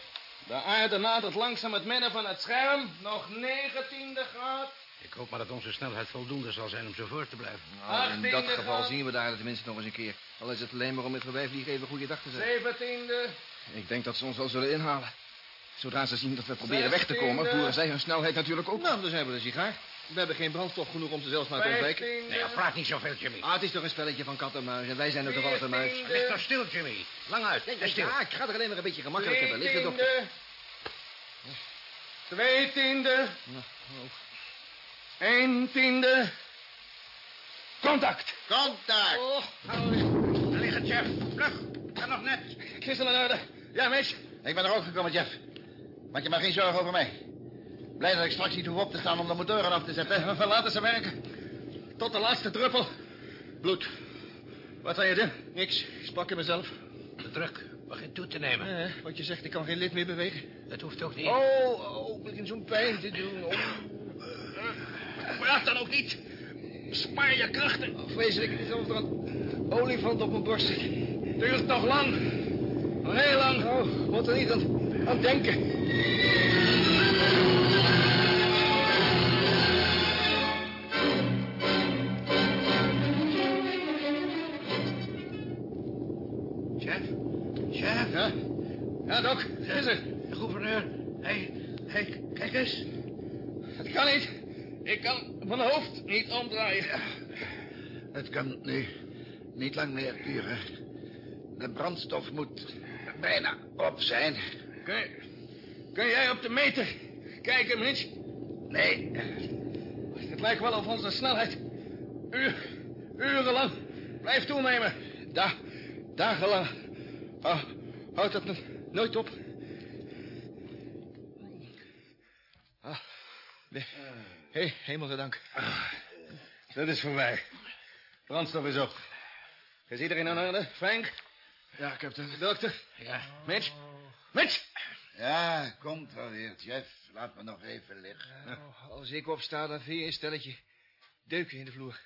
De aarde nadert langzaam het midden van het scherm. Nog 19e graad.
Ik hoop maar dat onze snelheid voldoende zal zijn om zo voor te blijven.
Nou, in dat
18e
geval
graad.
zien we daar tenminste nog eens een keer. Al is het alleen maar om met voorbijvliegen even goeiedag te zeggen.
17e.
Ik denk dat ze ons wel zullen inhalen. Zodra ze zien dat we proberen weg te komen, voeren zij hun snelheid natuurlijk ook. Nou, dan zijn we een sigaar. We hebben geen brandstof genoeg om ze zelfs maar te ontwijken.
15e.
Nee, praat niet zoveel, Jimmy.
Ah, het is toch een spelletje van kat en muis en wij zijn er toevallig de muis.
Lig toch stil, Jimmy. Lang uit. Stil.
Ja, ik ga er alleen maar een beetje gemakkelijker bij liggen, dokter.
22e. Eentiende. Contact.
Contact.
Oh,
Daar ligt het, Jeff. Vlug. Kan nog net.
kissel in orde. Ja, Mitch.
Ik ben er ook gekomen, Jeff. Maak je maar geen zorgen over mij. Blij dat ik straks niet hoef op te staan om de motoren af te zetten.
We laten ze werken. Tot de laatste druppel. Bloed. Wat ga je doen?
Niks, ik sprak in mezelf.
De druk begint toe te nemen.
Eh, wat je zegt, ik kan geen lid meer bewegen.
Dat hoeft ook niet.
Oh, oh, begin zo'n pijn te doen. Oh.
Praat dan ook niet. Spaar je krachten.
Oh, vreselijk, het is alsof er een olifant op mijn borst zit.
Duurt nog lang. Nog heel lang.
Oh, moet er niet aan, aan denken.
Ik kan mijn hoofd niet omdraaien.
Het kan nu niet lang meer duren. De brandstof moet bijna op zijn.
Kun, kun jij op de meter kijken, Mitch?
Nee,
Het lijkt wel of onze snelheid uur, urenlang blijft toenemen. Da, dagenlang. Oh, houdt het no- nooit op. Ah, nee. Hé, hemelse dank. Dat is voorbij. Brandstof is op. Is iedereen aan orde? Frank?
Ja, captain.
Dokter?
Ja.
Mitch? Mitch?
ja, komt wel weer, Jeff. Laat me nog even liggen.
Als ik opsta, dan vind je een stelletje deuken in de vloer.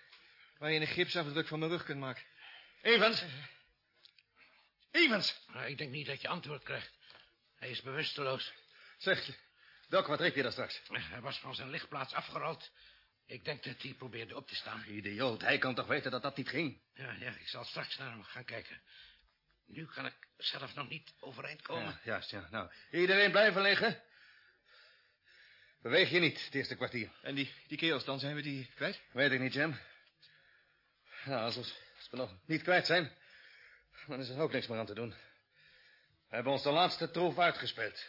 Waar je een gipsafdruk van mijn rug kunt maken.
Evans? Evans?
Ik denk niet dat je antwoord krijgt. Hij is bewusteloos.
Zeg, Doc, wat riep je daar straks?
Hij was van zijn lichtplaats afgerold. Ik denk dat hij probeerde op te staan.
Idioot, hij kan toch weten dat dat niet ging?
Ja, ja, ik zal straks naar hem gaan kijken. Nu kan ik zelf nog niet overeind komen.
Ja, juist, ja. Nou, iedereen blijven liggen. Beweeg je niet, het eerste kwartier.
En die, die kerels dan, zijn we die kwijt?
Weet ik niet, Jim. Nou, als we, als we nog niet kwijt zijn, dan is er ook niks meer aan te doen. We hebben ons de laatste troef uitgespeeld.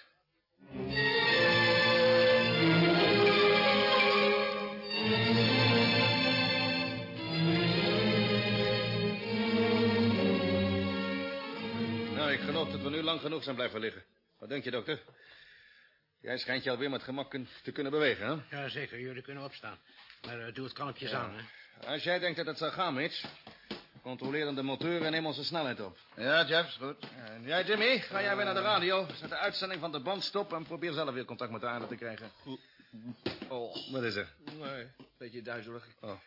Geloof dat we nu lang genoeg zijn blijven liggen. Wat denk je, dokter? Jij schijnt je alweer met gemak te kunnen bewegen, hè?
Ja, zeker. Jullie kunnen opstaan. Maar eh, doe het kalmpjes aan, hè.
Als jij denkt dat het zal gaan, Mitch... controleer dan de motor en neem onze snelheid op.
Ja, Jeff, is goed.
En jij, Jimmy, ga jij weer naar de radio. Zet de uitzending van de band stop... en probeer zelf weer contact met de aarde te krijgen. Oh, wat is er?
Nee, beetje duizelig.
Oh.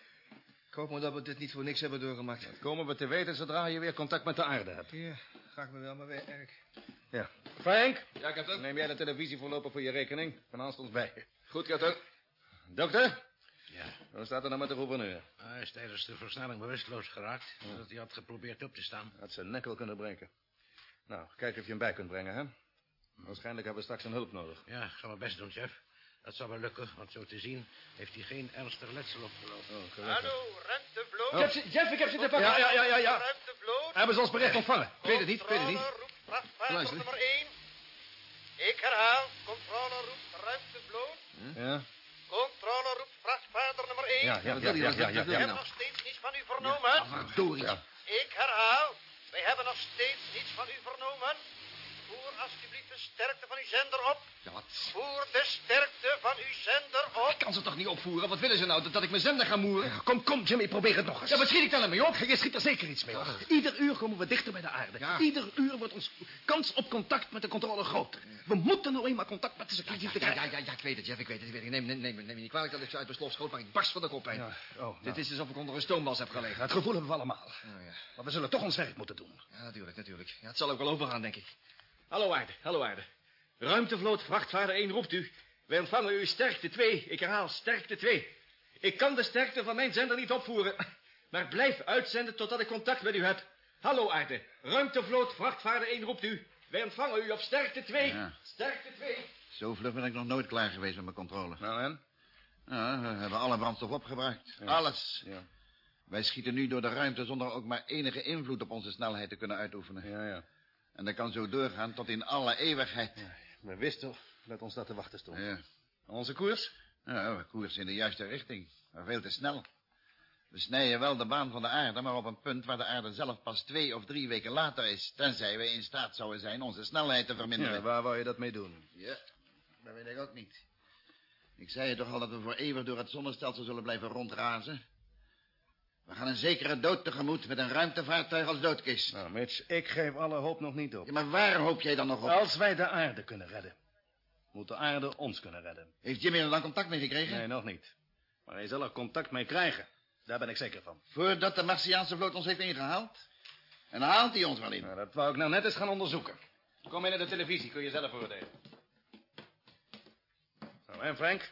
Ik hoop maar dat we dit niet voor niks hebben doorgemaakt.
Dat komen we te weten zodra je weer contact met de aarde hebt.
Ja, ga ik me wel maar werk.
Ja. Frank,
Ja, captain.
neem jij de televisie voorlopig voor je rekening. Van haast ons bij.
Goed, captain.
Dokter,
Ja.
hoe staat het nou met de gouverneur?
Hij is tijdens de versnelling bewusteloos geraakt. Dat hij had geprobeerd op te staan.
Had zijn nek wel kunnen breken. Nou, kijk of je hem bij kunt brengen, hè? Waarschijnlijk hebben we straks een hulp nodig.
Ja, ik zal mijn best doen, chef. Dat zal wel lukken, want zo te zien heeft hij geen ernstig letsel opgelopen.
Oh.
Hallo, ruimtevloot.
Oh.
Jeff, zit- Jeff, ik heb ze te pakken.
Ja, ja, ja, ja, ja. Hebben ze ons bericht ontvangen?
Ik weet het niet, ik weet het niet. Luister.
nummer 1. Ik herhaal, controle roept ruimtevloot.
Ja?
Controle roept vrachtvaarder nummer 1.
Ja, ja, ja,
wil je
ja, ja, ja,
Ik heb
nou?
nog steeds niets van u vernomen.
Verdorie.
Ja.
Ik herhaal, wij hebben nog steeds niets van u vernomen. Voer alsjeblieft de sterkte van uw zender op.
Ja, wat?
Voer de sterkte van uw zender op.
Ik kan ze toch niet opvoeren? Wat willen ze nou? Dat, dat ik mijn zender ga moeren?
Kom, kom, Jimmy, probeer het nog eens.
Ja, wat schiet ik dan ermee op?
Je schiet er zeker iets mee op. Ieder uur komen we dichter bij de aarde.
Ja.
Ieder uur wordt ons kans op contact met de controle groter. We moeten nou eenmaal contact met de
Ja,
security
ja, ja,
krijgen.
ja, ja, ik weet het, Jeff, ik weet het. Ik weet het. Neem, neem, neem, neem me niet kwalijk dat ik zo uit mijn slof schoot, maar ik barst van de kop heen.
Ja, oh,
Dit is alsof ik onder een stoombas heb gelegen.
Het gevoel hebben we allemaal.
Oh, ja.
Maar we zullen toch ons werk moeten doen.
ja, natuurlijk, natuurlijk. Ja, het zal ook wel overgaan, denk ik.
Hallo aarde, hallo aarde. Ruimtevloot, vrachtvaarder 1 roept u. Wij ontvangen u sterkte 2. Ik herhaal, sterkte 2. Ik kan de sterkte van mijn zender niet opvoeren. [LAUGHS] Maar blijf uitzenden totdat ik contact met u heb. Hallo aarde, ruimtevloot, vrachtvaarder 1 roept u. Wij ontvangen u op sterkte 2.
Ja.
Sterkte 2.
Zo vlug ben ik nog nooit klaar geweest met mijn controle.
Nou en?
Ja, we hebben alle brandstof opgebruikt. Alles.
Ja,
Wij schieten nu door de ruimte zonder ook maar enige invloed op onze snelheid te kunnen uitoefenen.
ja, ja.
En dat kan zo doorgaan tot in alle eeuwigheid.
We wisten toch dat ons dat te wachten stond.
Ja.
Onze koers?
Ja, we koersen in de juiste richting, maar veel te snel. We snijden wel de baan van de aarde, maar op een punt waar de aarde zelf pas twee of drie weken later is. Tenzij we in staat zouden zijn onze snelheid te verminderen.
Ja, waar wou je dat mee doen?
Ja, dat weet ik ook niet. Ik zei je toch al dat we voor eeuwig door het zonnestelsel zullen blijven rondrazen? We gaan een zekere dood tegemoet met een ruimtevaartuig als doodkist.
Nou, Mitch, ik geef alle hoop nog niet op.
Ja, maar waar hoop jij dan nog op?
Als wij de aarde kunnen redden, moet de aarde ons kunnen redden.
Heeft Jimmy er dan contact mee gekregen?
Nee, nog niet. Maar hij zal er contact mee krijgen. Daar ben ik zeker van.
Voordat de Martiaanse vloot ons heeft ingehaald? En dan haalt hij ons wel in.
Nou, dat wou ik nou net eens gaan onderzoeken. Kom in naar de televisie, kun je zelf oordelen. Nou, en Frank?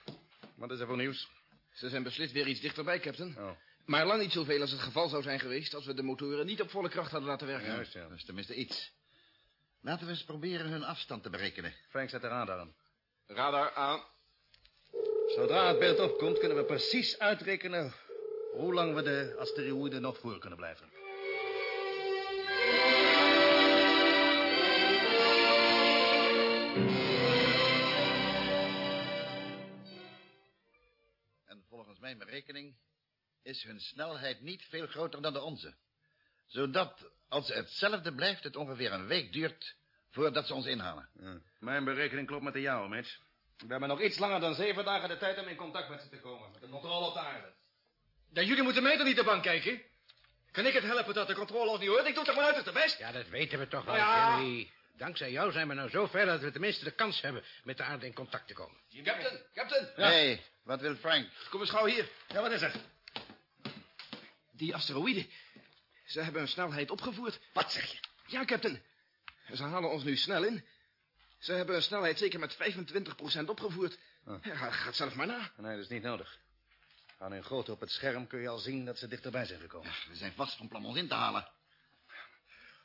Wat is er voor nieuws?
Ze zijn beslist weer iets dichterbij, captain.
Oh,
Maar lang niet zoveel als het geval zou zijn geweest... als we de motoren niet op volle kracht hadden laten werken.
juist, ja.
Dat is tenminste iets. Laten we eens proberen hun afstand te berekenen.
Frank zet de radar aan.
Radar aan.
Zodra het beeld opkomt, kunnen we precies uitrekenen... hoe lang we de asteroïde nog voor kunnen blijven.
En volgens mijn berekening is hun snelheid niet veel groter dan de onze. Zodat, als hetzelfde blijft, het ongeveer een week duurt voordat ze ons inhalen.
Mijn berekening klopt met de jouwe, Mitch. We hebben nog iets langer dan zeven dagen de tijd om in contact met ze te komen. Met de controle op de aarde.
Ja, jullie moeten mij toch niet de bank kijken? Kan ik het helpen dat de controle ons niet hoort? Ik doe toch mijn uiterste best?
Ja, dat weten we toch wel,
Ja.
Jimmy. Dankzij jou zijn we nou zo ver dat we tenminste de kans hebben met de aarde in contact te komen.
Captain, captain.
Hé, hey, wat wil Frank?
Kom eens gauw hier.
Ja, wat is er?
Die asteroïden. Ze hebben hun snelheid opgevoerd.
Wat zeg je?
Ja, captain. Ze halen ons nu snel in. Ze hebben hun snelheid zeker met 25% opgevoerd.
Ah.
Ja, gaat zelf maar na.
Nee, dat is niet nodig. Aan hun grootte op het scherm kun je al zien dat ze dichterbij zijn gekomen.
We zijn vast van plan ons in te halen.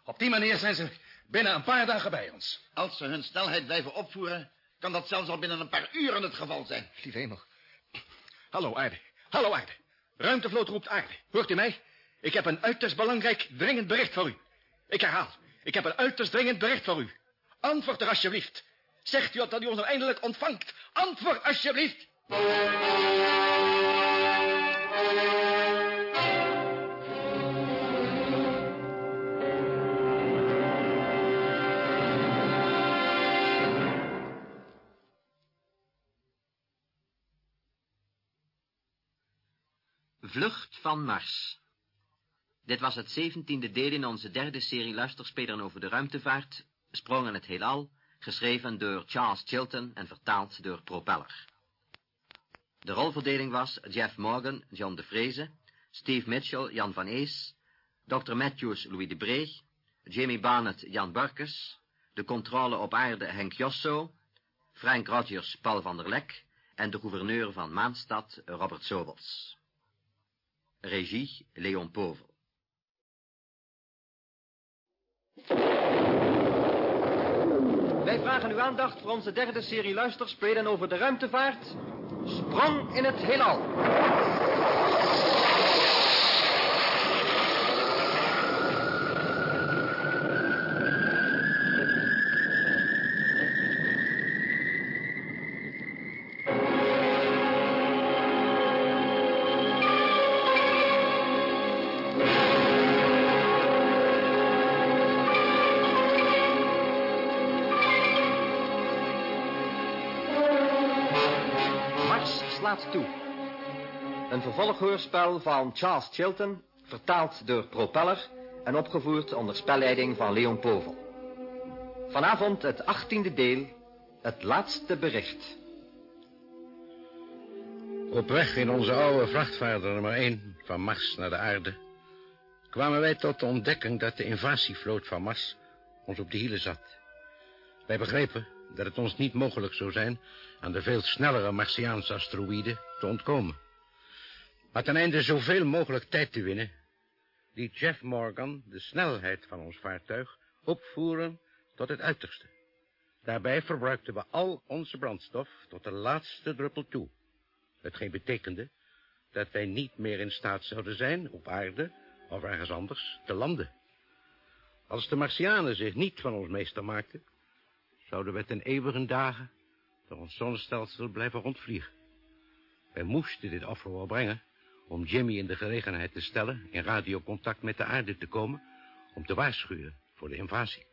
Op die manier zijn ze binnen een paar dagen bij ons.
Als ze hun snelheid blijven opvoeren, kan dat zelfs al binnen een paar uren het geval zijn.
Lieve hemel. Hallo, aarde. Hallo, aarde. Ruimtevloot roept aarde. Hoort u mij? Ik heb een uiterst belangrijk, dringend bericht voor u. Ik herhaal. Ik heb een uiterst dringend bericht voor u.
Antwoord er alsjeblieft. Zegt u dat u ons eindelijk ontvangt. Antwoord alsjeblieft.
Vlucht van Mars. Dit was het zeventiende deel in onze derde serie luisterspelen over de ruimtevaart, Sprong in het heelal, geschreven door Charles Chilton en vertaald door Propeller. De rolverdeling was Jeff Morgan, John de Vreese, Steve Mitchell, Jan van Ees, Dr. Matthews, Louis de Breeg, Jamie Barnett, Jan Barkes, de controle op aarde Henk Josso, Frank Rogers, Paul van der Lek en de gouverneur van Maanstad, Robert Sobels. Regie Leon Povel. Wij vragen uw aandacht voor onze derde serie luisterspelen over de ruimtevaart. Sprong in het heelal. Toe. Een vervolghoorspel van Charles Chilton, vertaald door Propeller en opgevoerd onder spelleiding van Leon Povel. Vanavond het achttiende deel, het laatste bericht.
Op weg in onze oude vrachtvaarder nummer 1 van Mars naar de aarde... kwamen wij tot de ontdekking dat de invasievloot van Mars ons op de hielen zat. Wij begrepen dat het ons niet mogelijk zou zijn... aan de veel snellere Martiaanse asteroïden te ontkomen. Maar ten einde zoveel mogelijk tijd te winnen... liet Jeff Morgan de snelheid van ons vaartuig opvoeren tot het uiterste. Daarbij verbruikten we al onze brandstof tot de laatste druppel toe. Hetgeen betekende dat wij niet meer in staat zouden zijn op aarde of ergens anders te landen. Als de Martianen zich niet van ons meester maakten, zouden we ten eeuwige dagen door ons zonnestelsel blijven rondvliegen. Wij moesten dit offer wel brengen om Jimmy in de gelegenheid te stellen in radiocontact met de aarde te komen om te waarschuwen voor de invasie.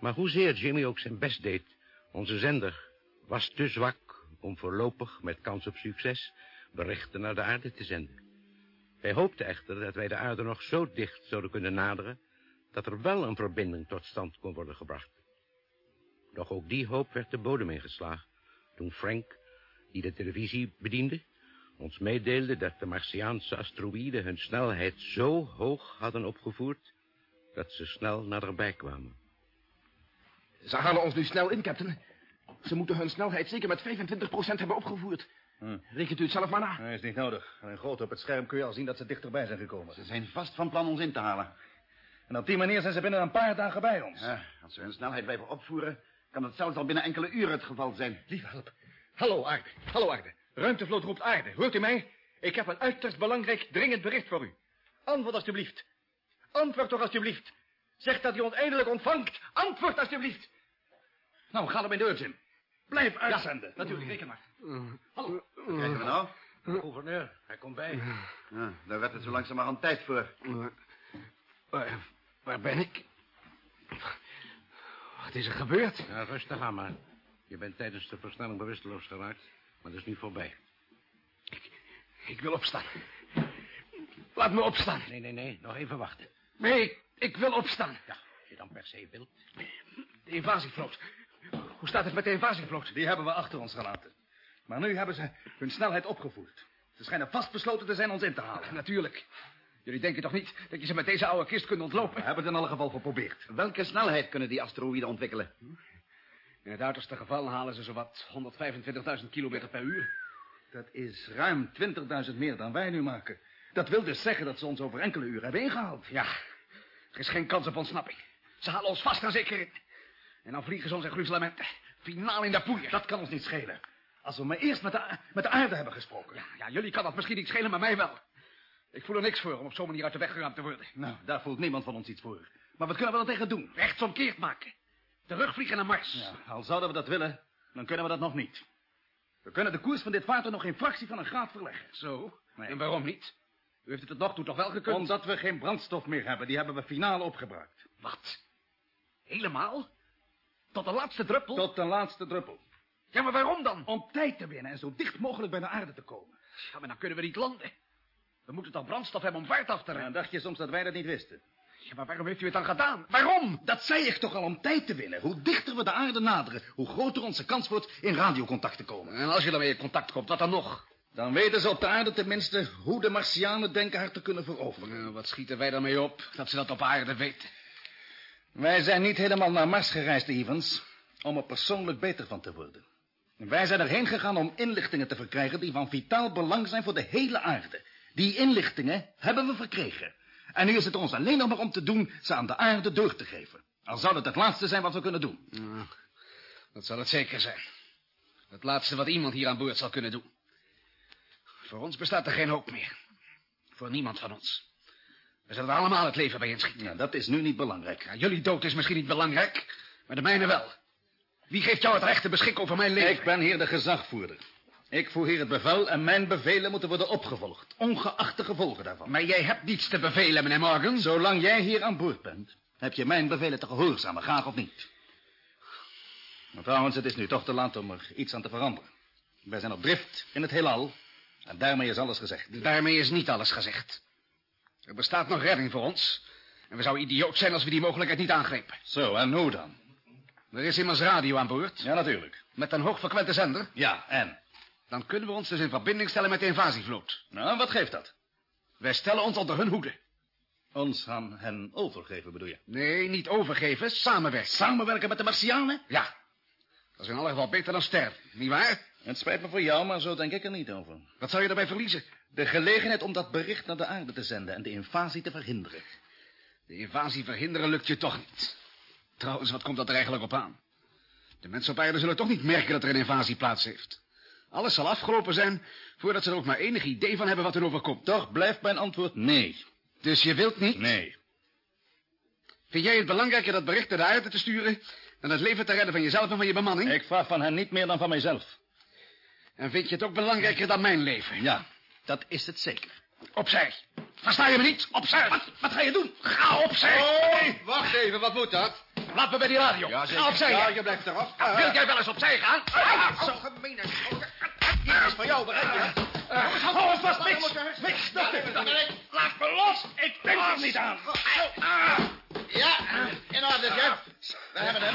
Maar hoezeer Jimmy ook zijn best deed, onze zender was te zwak om voorlopig met kans op succes berichten naar de aarde te zenden. Wij hoopten echter dat wij de aarde nog zo dicht zouden kunnen naderen dat er wel een verbinding tot stand kon worden gebracht. Doch ook die hoop werd de bodem ingeslagen toen Frank, die de televisie bediende, ons meedeelde dat de Martiaanse asteroïden hun snelheid zo hoog hadden opgevoerd dat ze snel naderbij kwamen.
Ze halen ons nu snel in, captain. Ze moeten hun snelheid zeker met 25% hebben opgevoerd.
Hm.
Rekent u het zelf maar na.
Nee, is niet nodig. Alleen groot op het scherm kun je al zien dat ze dichterbij zijn gekomen.
Ze zijn vast van plan ons in te halen.
En op die manier zijn ze binnen een paar dagen bij ons.
Ja, als ze hun snelheid blijven opvoeren, kan dat zelfs al binnen enkele uren het geval zijn.
Lieve help. Hallo aarde. Hallo aarde. Ruimtevloot roept aarde. Hoort u mij? Ik heb een uiterst belangrijk, dringend bericht voor u. Antwoord alstublieft. Antwoord toch alstublieft. Zeg dat u ons eindelijk ontvangt. Antwoord alstublieft.
Nou, ga er bij deur, Jim. Blijf uitzenden.
Natuurlijk, reken maar.
Wat krijgen we nou?
Gouverneur, hij komt bij.
Ja, daar werd het zo langzamerhand tijd voor.
Waar, waar ben ik? Wat is er gebeurd?
Ja, rustig aan maar. Je bent tijdens de versnelling bewusteloos geraakt, maar dat is nu voorbij.
Ik wil opstaan. Laat me opstaan.
Nee, nee, nee, nog even wachten.
Nee, ik, ik wil opstaan.
Ja, als je dan per se wilt.
De invasievloot. Hoe staat het met de invasievloot?
Die hebben we achter ons gelaten. Maar nu hebben ze hun snelheid opgevoerd. Ze schijnen vastbesloten te zijn ons in te halen.
Natuurlijk. Jullie denken toch niet dat je ze met deze oude kist kunt ontlopen?
We hebben het in alle geval geprobeerd.
Welke snelheid kunnen die asteroïden ontwikkelen?
In het uiterste geval halen ze zowat 125.000 kilometer per uur.
Dat is ruim 20.000 meer dan wij nu maken. Dat wil dus zeggen dat ze ons over enkele uren hebben ingehaald.
Ja, er is geen kans op ontsnapping. Ze halen ons vast en zeker in. En dan vliegen ze onze gruzelementen. Finaal in de poeier.
Dat kan ons niet schelen. Als we maar eerst met de, met de aarde hebben gesproken.
Ja, ja, jullie kan dat misschien niet schelen, maar mij wel. Ik voel er niks voor om op zo'n manier uit de weg geruimd te worden.
Nou, daar voelt niemand van ons iets voor. Maar wat kunnen we dan tegen doen?
Rechtsomkeerd maken.
Terugvliegen naar Mars. Ja, al zouden we dat willen, dan kunnen we dat nog niet. We kunnen de koers van dit vaartuig nog geen fractie van een graad verleggen.
Zo? En waarom niet? U heeft het tot nog toe toch wel gekund?
Omdat we geen brandstof meer hebben. Die hebben we finaal opgebruikt.
Wat? Helemaal? Tot de laatste druppel?
Tot de laatste druppel.
Ja, maar waarom dan?
Om tijd te winnen en zo dicht mogelijk bij de aarde te komen.
Ja, maar dan kunnen we niet landen. We moeten toch brandstof hebben om vaart af te remmen.
Ja, dacht je soms dat wij dat niet wisten?
Ja, maar waarom heeft u het dan gedaan? Waarom?
Dat zei ik toch al om tijd te winnen. Hoe dichter we de aarde naderen, hoe groter onze kans wordt in radiocontact te komen.
En als je dan mee in contact komt, wat dan nog?
Dan weten ze op de aarde tenminste hoe de Martianen denken haar te kunnen veroveren.
Wat schieten wij daarmee op, dat ze dat op aarde weten?
Wij zijn niet helemaal naar Mars gereisd, Evans, om er persoonlijk beter van te worden. Wij zijn erheen gegaan om inlichtingen te verkrijgen die van vitaal belang zijn voor de hele aarde. Die inlichtingen hebben we verkregen. En nu is het ons alleen nog maar om te doen ze aan de aarde door te geven. Al zou het het laatste zijn wat we kunnen doen.
Ja, dat zal het zeker zijn. Het laatste wat iemand hier aan boord zal kunnen doen. Voor ons bestaat er geen hoop meer. Voor niemand van ons. We zullen allemaal het leven bij inschieten.
Ja, dat is nu niet belangrijk.
Ja, jullie dood is misschien niet belangrijk, maar de mijne wel. Wie geeft jou het recht te beschikken over mijn leven?
Ik ben hier de gezagvoerder. Ik voer hier het bevel en mijn bevelen moeten worden opgevolgd, ongeacht de gevolgen daarvan.
Maar jij hebt niets te bevelen, meneer Morgan.
Zolang jij hier aan boord bent, heb je mijn bevelen te gehoorzamen, graag of niet. Maar trouwens, het is nu toch te laat om er iets aan te veranderen. Wij zijn op drift in het heelal en daarmee is alles gezegd.
Daarmee is niet alles gezegd. Er bestaat nog redding voor ons. En we zouden idioot zijn als we die mogelijkheid niet aangrepen.
Zo, en hoe dan?
Er is immers radio aan boord.
Ja, natuurlijk.
Met een hoogfrequente zender.
Ja, en?
Dan kunnen we ons dus in verbinding stellen met de invasievloot.
Nou, wat geeft dat?
Wij stellen ons onder hun hoede.
Ons aan hen overgeven, bedoel je?
Nee, niet overgeven, samenwerken.
Samenwerken met de Martianen?
Ja. Dat is in alle geval beter dan sterven, nietwaar?
Het spijt me voor jou, maar zo denk ik er niet over.
Wat zou je daarbij verliezen?
De gelegenheid om dat bericht naar de aarde te zenden en de invasie te verhinderen.
De invasie verhinderen lukt je toch niet. Trouwens, wat komt dat er eigenlijk op aan? De mensen op aarde zullen toch niet merken dat er een invasie plaats heeft. Alles zal afgelopen zijn voordat ze er ook maar enig idee van hebben wat er overkomt.
Toch blijft mijn antwoord nee.
Dus je wilt niet?
Nee.
Vind jij het belangrijker dat bericht naar de aarde te sturen... dan het leven te redden van jezelf en van je bemanning?
Ik vraag van hen niet meer dan van mijzelf.
En vind je het ook belangrijker dan mijn leven?
Ja, dat is het zeker.
Opzij. Versta je me niet? Opzij.
Wat, wat ga je doen?
Ga opzij.
Oh, wacht even, wat moet dat?
Laat me bij die radio.
Ja, zeker.
Ga opzij.
Ja, je blijft eraf.
Uh, wil jij wel eens opzij gaan?
Uh, zo gemeen. Dit is van jou, begrijp je?
Uh, hou ons vast, Mix. Mix, dat Laat me los. Ik denk er niet aan.
Ja, in orde, chef. We hebben hem.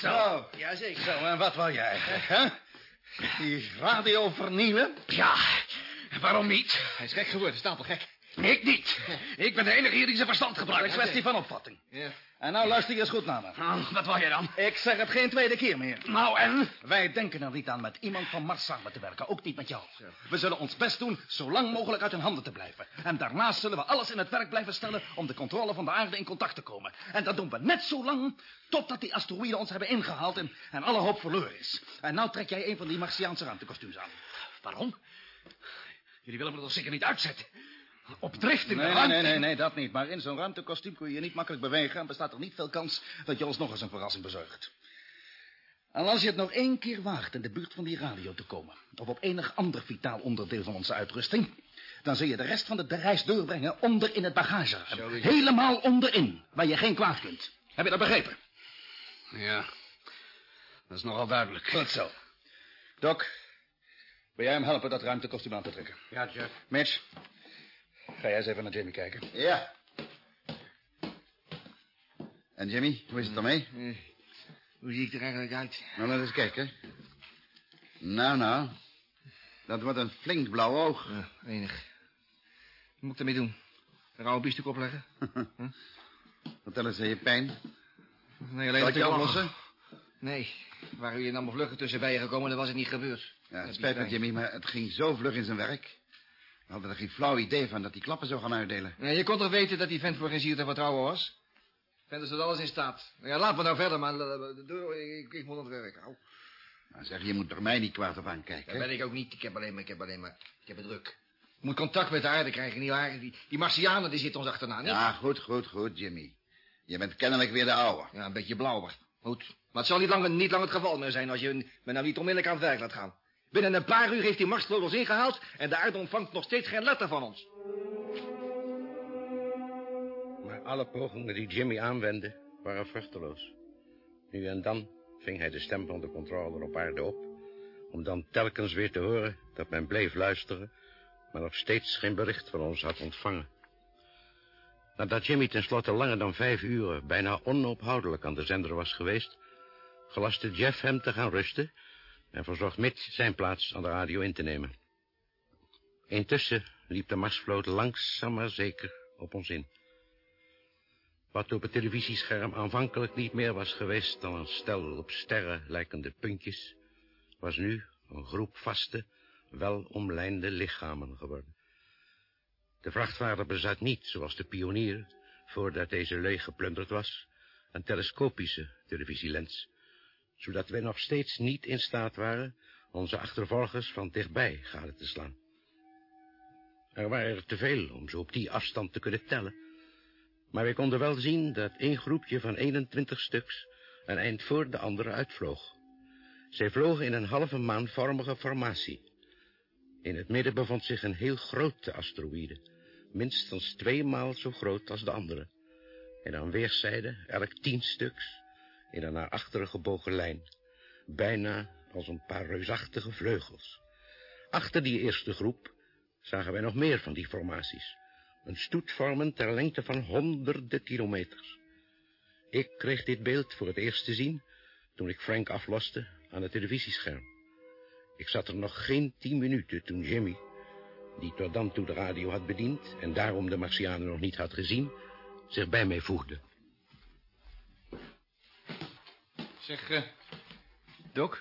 Zo. Jazeker. Zo, en wat wou jij hè? Die radio vernieuwen?
Ja, waarom niet?
Hij is gek geworden, stapelgek.
Ik niet. Ik ben de enige hier die zijn verstand gebruikt.
Een kwestie van opvatting.
Ja.
En nou luister je eens goed naar me.
Nou, wat wou jij dan?
Ik zeg het geen tweede keer meer.
Nou, en?
Wij denken er niet aan met iemand van Mars samen te werken. Ook niet met jou. We zullen ons best doen zo lang mogelijk uit hun handen te blijven. En daarnaast zullen we alles in het werk blijven stellen... om de controle van de aarde in contact te komen. En dat doen we net zo lang totdat die asteroïden ons hebben ingehaald... en, en alle hoop verloren is. En nou trek jij een van die Martiaanse ruimtekostuums aan.
Waarom? Jullie willen me toch zeker niet uitzetten? Op drift in
nee,
de ruimte?
nee, nee, nee, dat niet. Maar in zo'n ruimtekostuum kun je je niet makkelijk bewegen... en bestaat er niet veel kans dat je ons nog eens een verrassing bezorgt. En als je het nog één keer waagt in de buurt van die radio te komen... of op enig ander vitaal onderdeel van onze uitrusting... dan zul je de rest van de reis doorbrengen onder in het bagageruim. Helemaal onderin, waar je geen kwaad kunt. Heb je dat begrepen?
Ja, dat is nogal duidelijk.
Goed zo. Doc, wil jij hem helpen dat ruimtekostuum aan te trekken?
Ja, chef.
Mitch, ga jij eens even naar Jimmy kijken.
Ja. En Jimmy, hoe is het ermee?
Hoe zie ik er eigenlijk uit?
Nou, laat eens kijken. Nou, nou. Dat wordt een flink blauw oog.
Ja, enig. Wat moet ik ermee doen? Een rauwe biefstuk opleggen?
Vertel eens aan je pijn.
Nee, alleen
Zal ik
dat
je
ik
oplossen?
Nee, waren jullie allemaal vluggen tussen bijen gekomen, dan was het niet gebeurd.
Ja, het spijt me, Jimmy, maar het ging zo vlug in zijn werk. We hadden er geen flauw idee van dat hij klappen zou gaan uitdelen.
Ja, je kon toch weten dat die vent voor geen zier te vertrouwen was? Vent is tot alles in staat. Ja, laat me nou verder, maar eh, ik, ik moet aan het werk. Au.
Nou, zeg, je moet er mij niet kwaad op aankijken.
Dat ben ik ook niet. Ik heb alleen maar, ik heb alleen maar, ik heb het druk. Ik moet contact met de aarde krijgen, nietwaar? Die, die Martianen, die zitten ons achterna, niet?
Ja, goed, goed, goed, Jimmy. Je bent kennelijk weer de ouwe.
Ja, een beetje blauwer.
Goed, maar het zal niet lang, niet lang het geval meer zijn als je me nou niet onmiddellijk aan het werk laat gaan. Binnen een paar uur heeft die marsvloot ons ingehaald en de aarde ontvangt nog steeds geen letter van ons.
Maar alle pogingen die Jimmy aanwendde waren vruchteloos. Nu en dan ving hij de stem van de controller op aarde op... om dan telkens weer te horen dat men bleef luisteren... maar nog steeds geen bericht van ons had ontvangen. Nadat Jimmy tenslotte langer dan vijf uren... bijna onophoudelijk aan de zender was geweest... gelaste Jeff hem te gaan rusten... en verzocht Mitch zijn plaats aan de radio in te nemen. Intussen liep de Marsvloot langzaam maar zeker op ons in. Wat op het televisiescherm aanvankelijk niet meer was geweest dan een stel op sterren lijkende puntjes, was nu een groep vaste, wel omlijnde lichamen geworden. De vrachtvaarder bezat niet, zoals de pionier, voordat deze leeg geplunderd was, een telescopische televisielens, zodat wij nog steeds niet in staat waren onze achtervolgers van dichtbij gade te slaan. Er waren er te veel om ze op die afstand te kunnen tellen, maar wij konden wel zien dat één groepje van 21 stuks een eind voor de andere uitvloog. Zij vlogen in een halve maanvormige formatie. In het midden bevond zich een heel grote asteroïde, minstens tweemaal zo groot als de andere. En aan weerszijden elk tien stuks in een naar achteren gebogen lijn, bijna als een paar reusachtige vleugels. Achter die eerste groep zagen wij nog meer van die formaties. Een stoet vormen ter lengte van honderden kilometers. Ik kreeg dit beeld voor het eerst te zien toen ik Frank afloste aan het televisiescherm. Ik zat er nog geen tien minuten toen Jimmy, die tot dan toe de radio had bediend en daarom de Martianen nog niet had gezien, zich bij mij voegde.
Zeg, uh, Doc,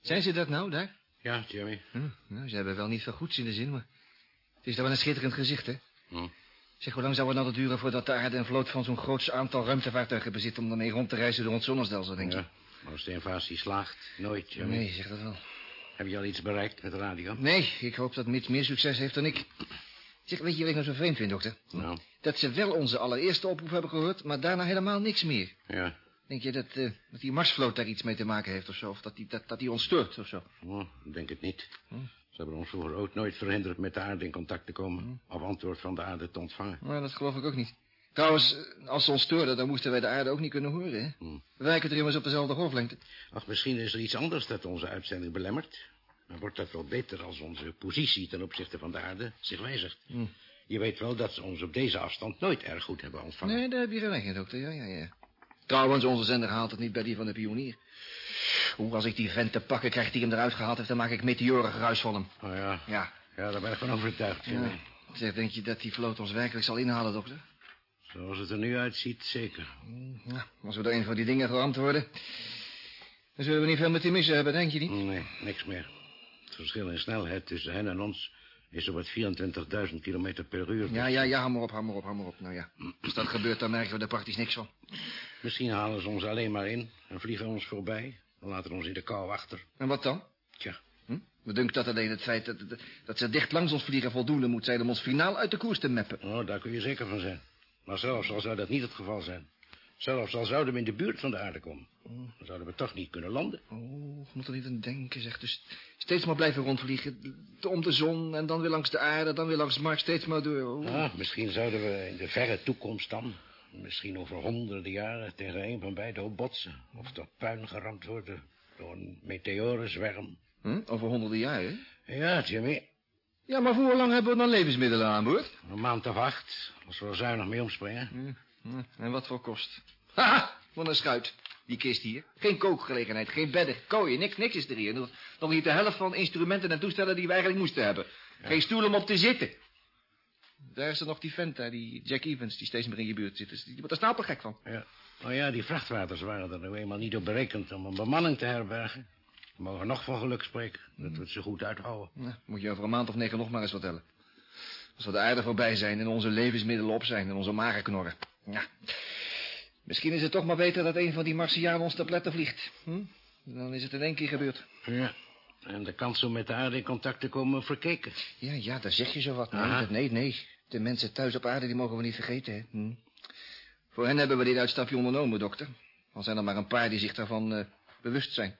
zijn ze dat nou, daar?
Ja, Jimmy.
Hm, nou, ze hebben wel niet veel goeds in de zin, maar het is toch wel een schitterend gezicht, hè?
Hm.
Zeg, hoe lang zou het nou duren voordat de aarde een vloot van zo'n groot aantal ruimtevaartuigen bezit om daarmee rond te reizen door ons zonnestelsel, denk je?
Ja, als de invasie slaagt, nooit, Jimmy.
Nee, zeg dat wel.
Heb je al iets bereikt met de radio?
Nee, ik hoop dat Mitch meer succes heeft dan ik. Zeg, weet je wat ik nou zo vreemd vind, dokter?
Nou?
Dat ze wel onze allereerste oproep hebben gehoord, maar daarna helemaal niks meer.
Ja.
Denk je dat, uh, dat die Marsvloot daar iets mee te maken heeft of zo? Of dat die, dat, dat die ons steurt of zo?
Oh, ik denk het niet. Hm. Ze hebben ons vroeger ook nooit verhinderd met de aarde in contact te komen... Hm. of antwoord van de aarde te ontvangen.
Nou, dat geloof ik ook niet. Trouwens, als ze ons steurden, dan moesten wij de aarde ook niet kunnen horen, hè? Hm. We wijken er immers op dezelfde golflengte.
Ach, misschien is er iets anders dat onze uitzending belemmert. Dan wordt dat wel beter als onze positie ten opzichte van de aarde zich wijzigt. Hm. Je weet wel dat ze ons op deze afstand nooit erg goed hebben ontvangen.
Nee, daar heb je gelijk in, dokter. Ja, ja, ja. Trouwens, onze zender haalt het niet bij die van de pionier. Hoe, als ik die vent te pakken krijg die hem eruit gehaald heeft... dan maak ik meteorengeruis van hem.
Oh ja.
Ja.
Ja, daar ben ik van overtuigd. Ja.
Zeg, denk je dat die vloot ons werkelijk zal inhalen, dokter?
Zoals het er nu uitziet, zeker.
Ja, als we door een van die dingen geramd worden... dan zullen we niet veel met die missen hebben, denk je niet?
Nee, niks meer. Het verschil in snelheid tussen hen en ons is op het 24.000 kilometer per uur.
Ja, ja, ja, hou maar op, hou maar op, hou maar op. Nou ja, als dat gebeurt, dan merken we er praktisch niks van.
Misschien halen ze ons alleen maar in en vliegen ons voorbij. Dan laten ons in de kou achter.
En wat dan?
Tja.
Hm? We denken dat alleen het feit dat, dat, dat, ze dicht langs ons vliegen voldoende moet zijn... om ons finaal uit de koers te meppen.
Oh, daar kun je zeker van zijn. Maar zelfs al zou dat niet het geval zijn... Zelfs al zouden we in de buurt van de aarde komen... dan zouden we toch niet kunnen landen.
Oh, ik moet er niet aan denken, zeg. Dus steeds maar blijven rondvliegen. Om de zon en dan weer langs de aarde, dan weer langs Mars. Steeds maar door. Oh.
Ah, misschien zouden we in de verre toekomst dan... misschien over honderden jaren tegen een van beiden op botsen... of tot puin geramd worden door een meteorenzwerm.
Hm? Over honderden jaren?
Ja, Jimmy.
Ja, maar voor hoe lang hebben we dan levensmiddelen aan boord?
Een maand of acht, als we er zuinig mee omspringen.
Hm. En wat voor kost? Haha, van een schuit. Die kist hier. Geen kookgelegenheid, geen bedden, kooien, niks, niks is er hier. Nog, nog niet de helft van instrumenten en toestellen die we eigenlijk moesten hebben. Geen stoel om op te zitten. Daar is er nog die vent daar, die Jack Evans, die steeds meer in je buurt zit. Dus die wordt er stapelgek van.
Ja. Oh ja, die vrachtwagens waren er nu eenmaal niet op berekend om een bemanning te herbergen. We mogen nog van geluk spreken, dat we het zo goed uithouden.
Nou, moet je over een maand of negen nog maar eens vertellen. Als we de aarde voorbij zijn en onze levensmiddelen op zijn en onze magen knorren. Ja. Misschien is het toch maar beter dat een van die Martianen ons te pletten vliegt. Hm? Dan is het in één keer gebeurd.
Ja. En de kans om met de aarde in contact te komen verkeken.
Ja, ja, daar zeg je zo wat. Nee, nee, nee. De mensen thuis op aarde, die mogen we niet vergeten, hè. Hm. Voor hen hebben we dit uitstapje ondernomen, dokter. Al zijn er maar een paar die zich daarvan uh, bewust zijn.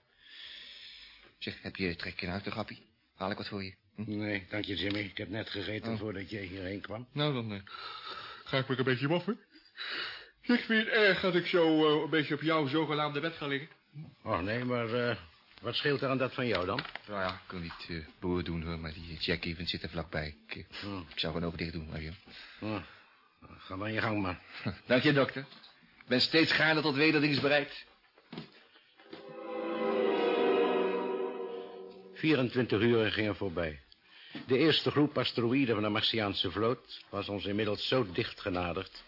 Zeg, heb je trek in huis, grappie? Haal ik wat voor je?
Hm? Nee, dank je, Jimmy. Ik heb net gegeten oh. voordat jij hierheen kwam.
Nou, dan uh, ga ik me een beetje moffen. Zeg, vind het erg dat ik zo uh, een beetje op jouw zogenaamde bed ga liggen?
Oh, nee, maar wat scheelt er aan dat van jou dan?
Nou ja, ik kan niet uh, boer doen, hoor, maar die Jack Evans zit er vlakbij. Ik, oh. ik zou gewoon open dicht doen, maar joh.
Oh. Ga maar in je gang, man. [LAUGHS]
Dank je, dokter. Ik ben steeds gaarne tot wederdienst bereid.
24 uur gingen voorbij. De eerste groep asteroïden van de Martiaanse vloot was ons inmiddels zo dicht genaderd...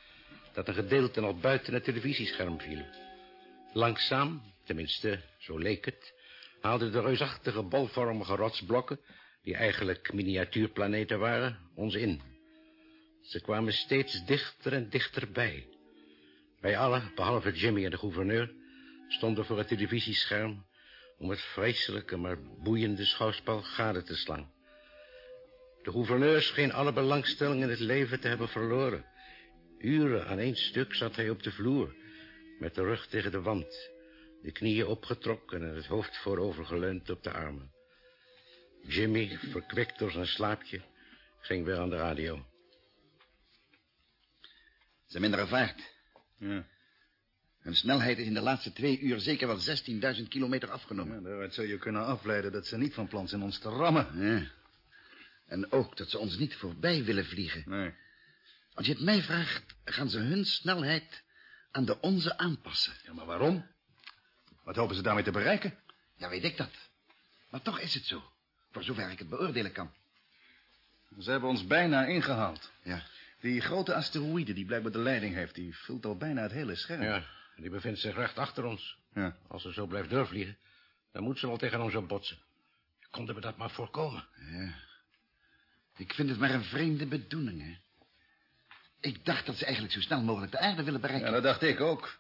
dat een gedeelte nog buiten het televisiescherm viel. Langzaam, tenminste, zo leek het, haalden de reusachtige bolvormige rotsblokken... die eigenlijk miniatuurplaneten waren, ons in. Ze kwamen steeds dichter en dichterbij. Wij allen, behalve Jimmy en de gouverneur... stonden voor het televisiescherm... om het vreselijke, maar boeiende schouwspel gade te slaan. De gouverneur scheen alle belangstelling in het leven te hebben verloren. Uren aan één stuk zat hij op de vloer... met de rug tegen de wand... de knieën opgetrokken en het hoofd voorovergeleund op de armen. Jimmy, verkwikt door zijn slaapje, ging weer aan de radio.
Ze mindere vaart. Ja. Hun snelheid is in de laatste twee uur zeker wel 16.000 kilometer afgenomen.
Ja, daaruit zou je kunnen afleiden dat ze niet van plan zijn ons te rammen.
Ja. En ook dat ze ons niet voorbij willen vliegen.
Nee.
Als je het mij vraagt, gaan ze hun snelheid aan de onze aanpassen.
Ja, maar waarom? Wat hopen ze daarmee te bereiken?
Ja, weet ik dat. Maar toch is het zo. Voor zover ik het beoordelen kan.
Ze hebben ons bijna ingehaald.
Ja.
Die grote asteroïde die blijkbaar de leiding heeft... die vult al bijna het hele scherm.
Ja, die bevindt zich recht achter ons.
Ja.
Als ze zo blijft doorvliegen... dan moet ze wel tegen ons op botsen. Konden we dat maar voorkomen?
Ja. Ik vind het maar een vreemde bedoeling, hè. Ik dacht dat ze eigenlijk zo snel mogelijk de aarde willen bereiken.
Ja, dat dacht ik ook.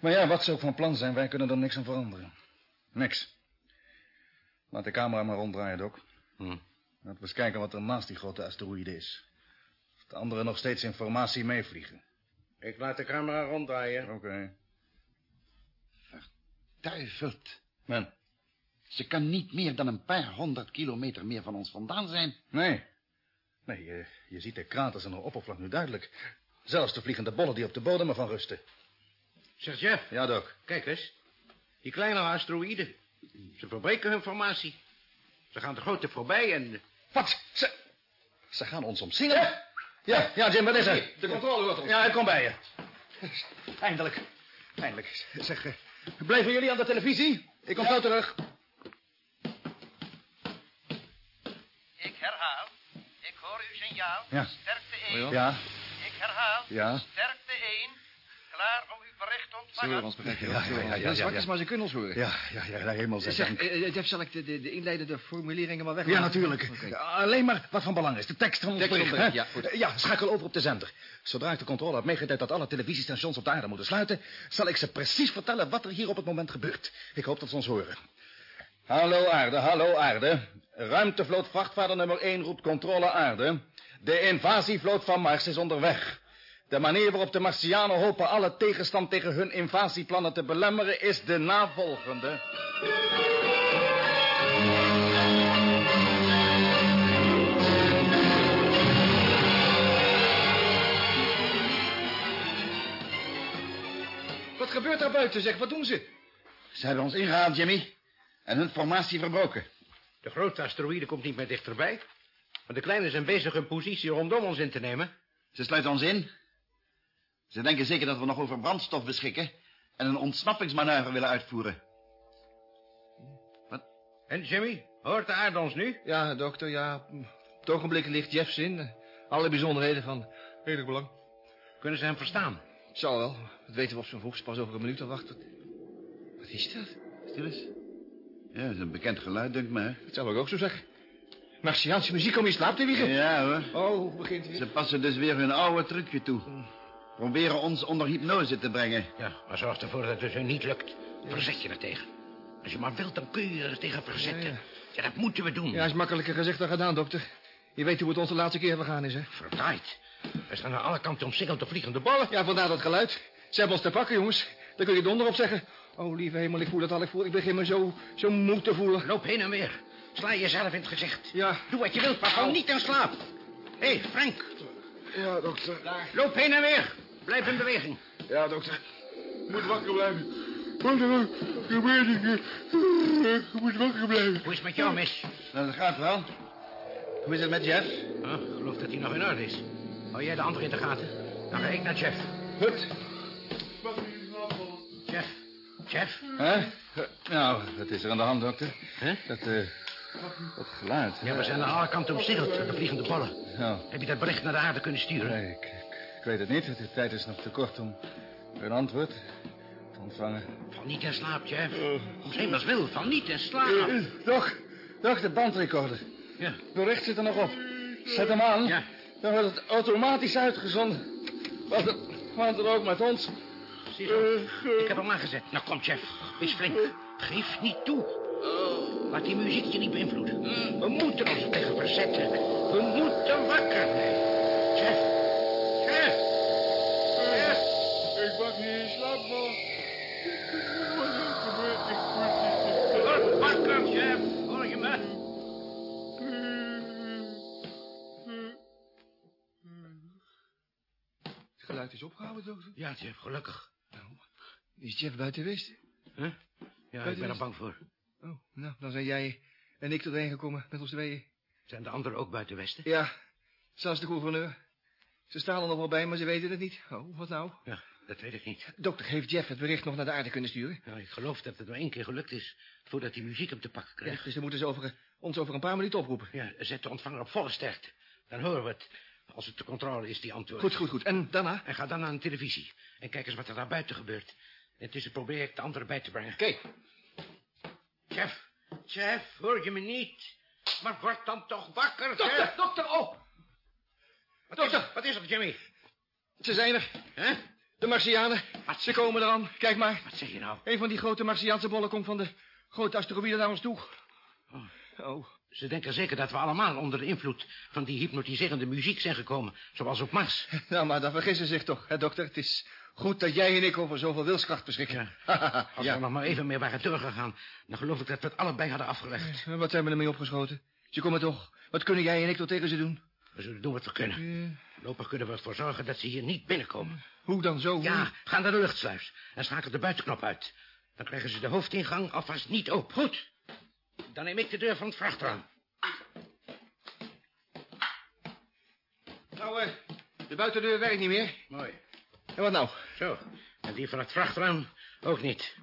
Maar ja, wat ze ook van plan zijn, wij kunnen er niks aan veranderen. Niks. Laat de camera maar ronddraaien, Doc.
Hm.
Laten we eens kijken wat er naast die grote asteroïde is. Of de anderen nog steeds informatie meevliegen.
Ik laat de camera ronddraaien.
Oké. Okay.
Verduiveld.
Men.
Ze kan niet meer dan een paar honderd kilometer meer van ons vandaan zijn.
Nee. Nee, je, je ziet de kraters aan de oppervlak nu duidelijk. Zelfs de vliegende bollen die op de bodem ervan rusten.
Zeg Jeff.
Ja, Doc.
Kijk eens. Die kleine asteroïden. Ze verbreken hun formatie. Ze gaan de grote voorbij en...
Wat? Ze, ze gaan ons omsingelen? Ja, ja, Jim, wat is er?
De controle hoort ons.
Ja, ik kom bij je. Eindelijk. Eindelijk. Zeg, uh, blijven jullie aan de televisie? Ik kom ja. zo terug.
Ik herhaal. Ik hoor uw signaal.
Ja.
Sterkte 1.
Ja.
Ik herhaal.
Ja.
Sterkte 1. Klaar om uw bericht ontvangen.
Ze horen ons begrijpen.
Ja, ja, ja. ja,
zwakjes, maar ze kunnen ons horen.
Ja, ja, ja, ja helemaal
zeg. Uh, zal ik de, de, de inleidende formuleringen maar weg?
Ja, natuurlijk. Okay. Alleen maar wat van belang is. De tekst van ons
tekst
bericht.
bericht ja, goed.
ja, schakel over op de zender. Zodra ik de controle heb meegedeeld dat alle televisiestations op de aarde moeten sluiten... zal ik ze precies vertellen wat er hier op het moment gebeurt. Ik hoop dat ze ons horen. Hallo aarde, hallo aarde. Ruimtevloot vrachtvaarder nummer 1 roept controle aarde. De invasievloot van Mars is onderweg. De manier waarop de Martianen hopen alle tegenstand tegen hun invasieplannen te belemmeren is de navolgende.
Wat gebeurt daar buiten, zeg? Wat doen ze?
Ze hebben ons ingehaald, Jimmy. En hun formatie verbroken.
De grote asteroïde komt niet meer dichterbij. Maar de kleine zijn bezig hun positie rondom ons in te nemen.
Ze sluiten ons in. Ze denken zeker dat we nog over brandstof beschikken... en een ontsnappingsmanoeuvre willen uitvoeren.
Wat? En Jimmy, hoort de aarde ons nu?
Ja, dokter, ja. Op het ogenblik ligt Jeff's in. Alle bijzonderheden van redelijk belang.
Kunnen ze hem verstaan?
Zal wel. Dat weten we op zijn vroegst pas over een minuut al wachten. Wat is dat?
Stil eens. Ja, dat is een bekend geluid, denk ik me.
Dat zou ik ook zo zeggen. Martiaanse muziek om je slaap te wiegen.
Ja, hoor.
Oh, begint hij?
Ze passen dus weer hun oude trucje toe. Proberen ons onder hypnose te brengen.
Ja, maar zorg ervoor dat het hun niet lukt. Verzet je er tegen. Als je maar wilt, dan kun je er tegen verzetten. Ja, ja. ja, dat moeten we doen.
Ja, is makkelijker gezegd dan gedaan, dokter. Je weet hoe het ons de laatste keer vergaan is, hè?
Verdraaid. We staan aan alle kanten omsingeld door vliegende ballen.
Ja, vandaar dat geluid. Ze hebben ons te pakken, jongens. Dan kun je donder op zeggen. Oh, lieve hemel, ik voel het al. Ik, voel, ik begin me zo, zo moe te voelen.
Loop heen en weer. Sla jezelf in het gezicht.
Ja.
Doe wat je wilt, maar val niet in slaap. Hé, hey, Frank.
Ja, dokter.
Loop heen en weer. Blijf in beweging.
Ja, dokter. Ik moet wakker blijven. Wat er gebeurt ik? Ik moet wakker blijven.
Hoe is het met jou, mis?
Nou, dat gaat wel. Hoe is het met Jeff?
Oh, ik geloof dat hij nog in orde is. Hou jij de andere in de gaten? Dan ga ik naar Jeff.
Goed.
Jeff. Jeff?
Hè? Nou, wat is er aan de hand, dokter?
Hè?
Dat, eh... dat geluid.
Ja, we zijn aan alle kanten omsingeld door de vliegende bollen.
Nou,
Heb je dat bericht naar de aarde kunnen sturen?
nee, ik, ik weet het niet. De tijd is nog te kort om een antwoord te ontvangen.
Val niet in slaap, Jeff. Om hemels wil, val niet in slaap.
Eh, Doch, doch, de bandrecorder.
Ja.
Het bericht zit er nog op. Zet hem aan.
Ja.
Dan wordt het automatisch uitgezonden. Wat er, wat er ook met ons.
Zie zo. Ik heb hem aangezet. Nou, kom, Jeff. Wees flink. Geef niet toe. Laat die muziek je niet beïnvloeden. We moeten ons tegen verzetten. We moeten wakker blijven. Jeff.
Ik mag niet in slaap vallen. Wat is er gebeurd? Ik moet niet...
Wakker, Jeff. Hoor je me?
Het geluid is opgehouden, dokter.
Ja, Jeff, gelukkig.
Is Jeff buiten West?
Huh? Ja, ik ben er bang voor.
Oh, nou, dan zijn jij en ik erheen gekomen met ons tweeën.
Zijn de anderen ook buiten Westen?
Ja, zelfs de gouverneur. Ze staan er nog wel bij, maar ze weten het niet. Oh, wat nou?
Ja, dat weet ik niet.
Dokter, heeft Jeff het bericht nog naar de aarde kunnen sturen?
Nou, ik geloof dat het maar één keer gelukt is... voordat die muziek hem te pakken
Ja,
krijgt.
dus dan moeten ze over, ons over een paar minuten oproepen.
Ja, zet de ontvanger op volle sterkte. Dan horen we het. Als het de controle is die antwoord.
Goed, goed, goed. En daarna?
En ga dan naar de televisie. En kijk eens wat er daar buiten gebeurt. Intussen probeer ik de anderen bij te brengen.
Kijk.
Jeff, Jeff, hoor je me niet? Maar word dan toch wakker,
Dokter,
Jeff.
dokter, oh!
Wat
dokter.
Is, wat is er, Jimmy?
Ze zijn er.
Hè?
De Martianen.
Wat
Ze komen eraan. Kijk maar.
Wat zeg je nou?
Een van die grote Martiaanse bollen komt van de grote asteroïde naar ons toe.
Oh.
Oh.
Ze denken zeker dat we allemaal onder de invloed van die hypnotiserende muziek zijn gekomen. Zoals op Mars. [LAUGHS]
Nou, maar dan vergissen ze zich toch, hè, dokter? Het is goed dat jij en ik over zoveel wilskracht beschikken. [LAUGHS]
Als we nog maar even meer waren doorgegaan... dan geloof ik dat we het allebei hadden afgelegd.
Wat zijn we ermee opgeschoten? Ze komen toch. Wat kunnen jij en ik toch tegen ze doen?
We zullen doen wat we kunnen. Voorlopig kunnen we ervoor zorgen dat ze hier niet binnenkomen.
Hoe dan zo?
Ja, ga naar de luchtsluis en schakel de buitenknop uit. Dan krijgen ze de hoofdingang alvast niet open. Goed. Dan neem ik de deur van het vrachtruim.
Nou, eh, de buitendeur werkt niet meer.
Mooi.
En wat nou?
Zo. En die van het vrachtruim ook niet.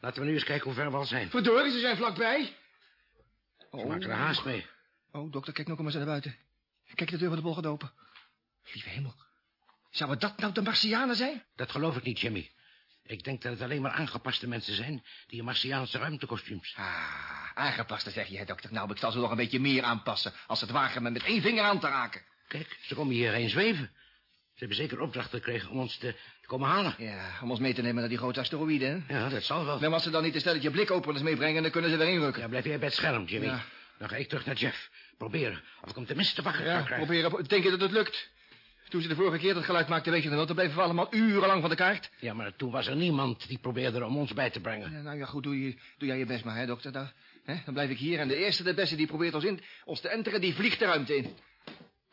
Laten we nu eens kijken hoe ver we al zijn.
Verdorie, ze zijn vlakbij.
Ze maken er haast mee.
Oh, dokter, kijk nog maar eens naar buiten. Kijk, de deur van de bol gaat open. Lieve hemel. Zouden dat nou de Martianen zijn?
Dat geloof ik niet, Jimmy. Ik denk dat het alleen maar aangepaste mensen zijn... die in Martiaanse ruimtekostuums.
Ah, aangepaste zeg je, hè, dokter. Nou, ik zal ze nog een beetje meer aanpassen... als ze het wagen me met één vinger aan te raken.
Kijk, ze komen hierheen zweven. Ze hebben zeker opdracht gekregen om ons te, te komen halen.
Ja, om ons mee te nemen naar die grote asteroïde, hè?
Ja, dat zal wel.
Nou, als ze dan niet een stelletje blikopeners meebrengen... dan kunnen ze weer inrukken.
Ja, blijf jij bij het scherm, Jimmy.
Ja.
Dan ga ik terug naar Jeff. Proberen of ik hem tenminste wakker
Ja,
kan krijgen.
proberen. Denk je dat het lukt? Toen ze de vorige keer dat geluid maakten, weet je nog wel... dan bleven we allemaal urenlang van de kaart.
Ja, maar toen was er niemand die probeerde om ons bij te brengen.
Ja, nou ja, goed, doe, je, doe jij je best maar, hè, dokter. Dan, hè, dan blijf ik hier en de eerste, de beste die probeert ons, in, ons te enteren... die vliegt de ruimte in.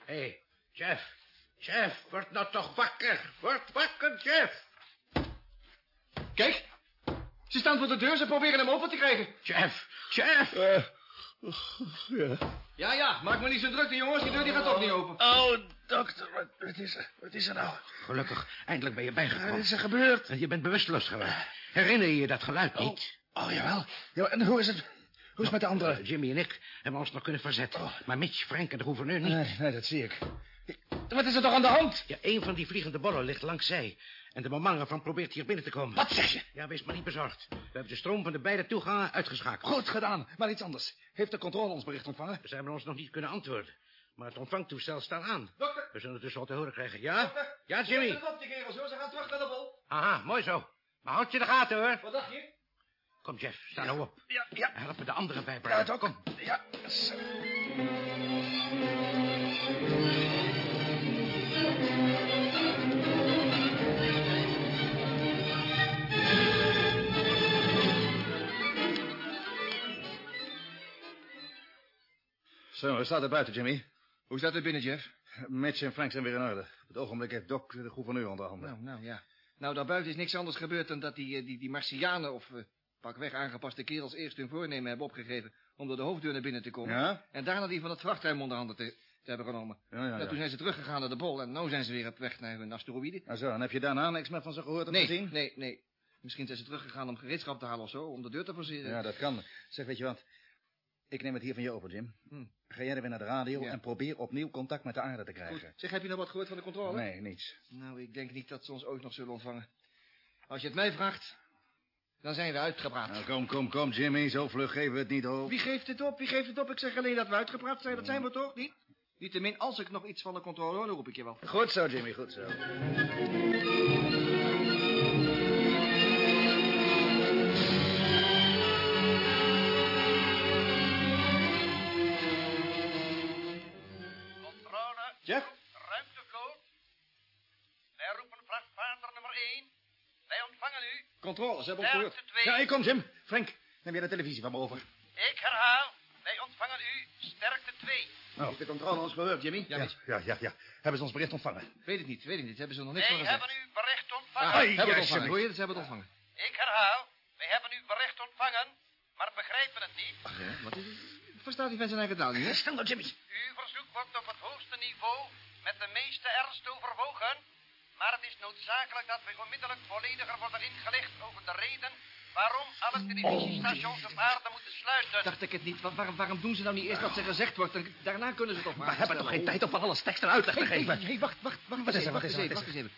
Hé, hey, Jeff. Jeff, word nou toch wakker. Word wakker, Jeff.
Kijk, ze staan voor de deur, ze proberen hem open te krijgen.
Jeff, Jeff. [LAUGHS]
Ja.
Ja, ja, maak me niet zo druk, die jongens. Die deur die gaat toch niet open.
Oh, dokter, wat, wat is er? Wat is er nou?
Gelukkig, eindelijk ben je
Wat
bijgekomen.
is er gebeurd?
Je bent bewusteloos geweest. Herinner je je dat geluid niet?
Oh, jawel. Ja, en hoe is het? Hoe is het met de anderen?
Jimmy en ik hebben ons nog kunnen verzetten. Maar Mitch, Frank en de gouverneur niet.
Nee, nee, dat zie ik.
Wat is er toch aan de hand?
Ja, een van die vliegende bollen ligt langs zij. En de beman ervan probeert hier binnen te komen.
Wat zeg je?
Ja, wees maar niet bezorgd. We hebben de stroom van de beide toegangen uitgeschakeld.
Goed gedaan, maar iets anders. Heeft de controle ons bericht ontvangen?
Ze hebben ons nog niet kunnen antwoorden. Maar het ontvangtoestel staat aan.
Dokter.
We zullen dus wat te horen krijgen. Ja? Ja, Jimmy.
op, die kerels, hoor. Ze gaan terug naar de bol.
Aha, mooi zo. Maar houd je de gaten, hoor.
Wat dacht je?
Kom, Jeff, sta nou op.
Ja, ja.
Help me de anderen
Ja,
bijbrengen.
het ook. Ja, zo. Zo, hoe staat het buiten, Jimmy?
Hoe staat het binnen, Jeff?
Mitch en Frank zijn weer in orde. Op het ogenblik heeft Doc de gouverneur onder handen.
Nou, nou, ja. Nou, daarbuiten is niks anders gebeurd dan dat die, eh, die, die Martianen of uh, pakweg aangepaste kerels eerst hun voornemen hebben opgegeven om door de hoofddeur naar binnen te komen.
Ja?
En daarna die van het vrachtruim onder handen te, te hebben genomen.
Ja, ja, ja.
toen zijn ze teruggegaan naar de bol en nu zijn ze weer op weg naar hun asteroïde.
Nou zo, en heb je daarna niks meer van ze gehoord of
Nee,
gezien?
nee, nee. Misschien zijn ze teruggegaan om gereedschap te halen of zo, om de deur te forceren.
Ja, dat kan. Zeg, weet je wat? Ik neem het hier van je over, Jim.
Hm.
Ga jij er weer naar de radio
Ja.
en probeer opnieuw contact met de aarde te
Goed.
krijgen.
Zeg, heb je nog wat gehoord van de controle?
Nee, niets.
Nou, ik denk niet dat ze ons ooit nog zullen ontvangen. Als je het mij vraagt, dan zijn we uitgepraat.
Nou, kom, kom, kom, Jimmy. Zo vlug geven we het niet op.
Wie geeft het op? Wie geeft het op? Ik zeg alleen dat we uitgepraat zijn. Dat zijn we toch, niet? Niettemin, als ik nog iets van de controle hoor, dan roep ik je wel.
Goed zo, Jimmy, goed zo.
Ontvangen u.
Controle, ze hebben ons gehoord.
Sterkte 2.
Ja, ik kom, Jim. Frank, neem jij de televisie van me over.
Ik herhaal. Wij ontvangen u. Sterkte 2.
Nou, de controle ons gehoord, Jimmy?
Ja,
ja, ja, ja, ja. Hebben ze ons bericht ontvangen?
Weet het niet, weet het niet. Hebben ze nog niks
Wij
van gezegd.
hebben u bericht ontvangen.
Ah, hebben het ontvangen. Hoor je? Ze hebben het ontvangen.
Ik herhaal. Wij hebben u bericht ontvangen, maar begrijpen het niet.
Ach ja, wat is het? Verstaat die vent zijn eigen taal niet, hè?
Stil nou, Jimmy.
Uw verzoek wordt op het hoogste niveau met de meeste ernst overwogen. Maar het is noodzakelijk dat wij onmiddellijk vollediger worden ingelicht over de reden waarom alle televisiestations op aarde moeten sluiten.
Dacht ik het niet. Wa- waarom, waarom doen ze nou niet eerst wat ze gezegd wordt? En daarna kunnen ze toch maar.
We hebben toch geen tijd om van alles tekst en uitleg te
Hey, hey,
geven?
hey, wacht, wacht, wacht.
Wat is
eens
er,
even,
wat is
wacht
er,
eens even,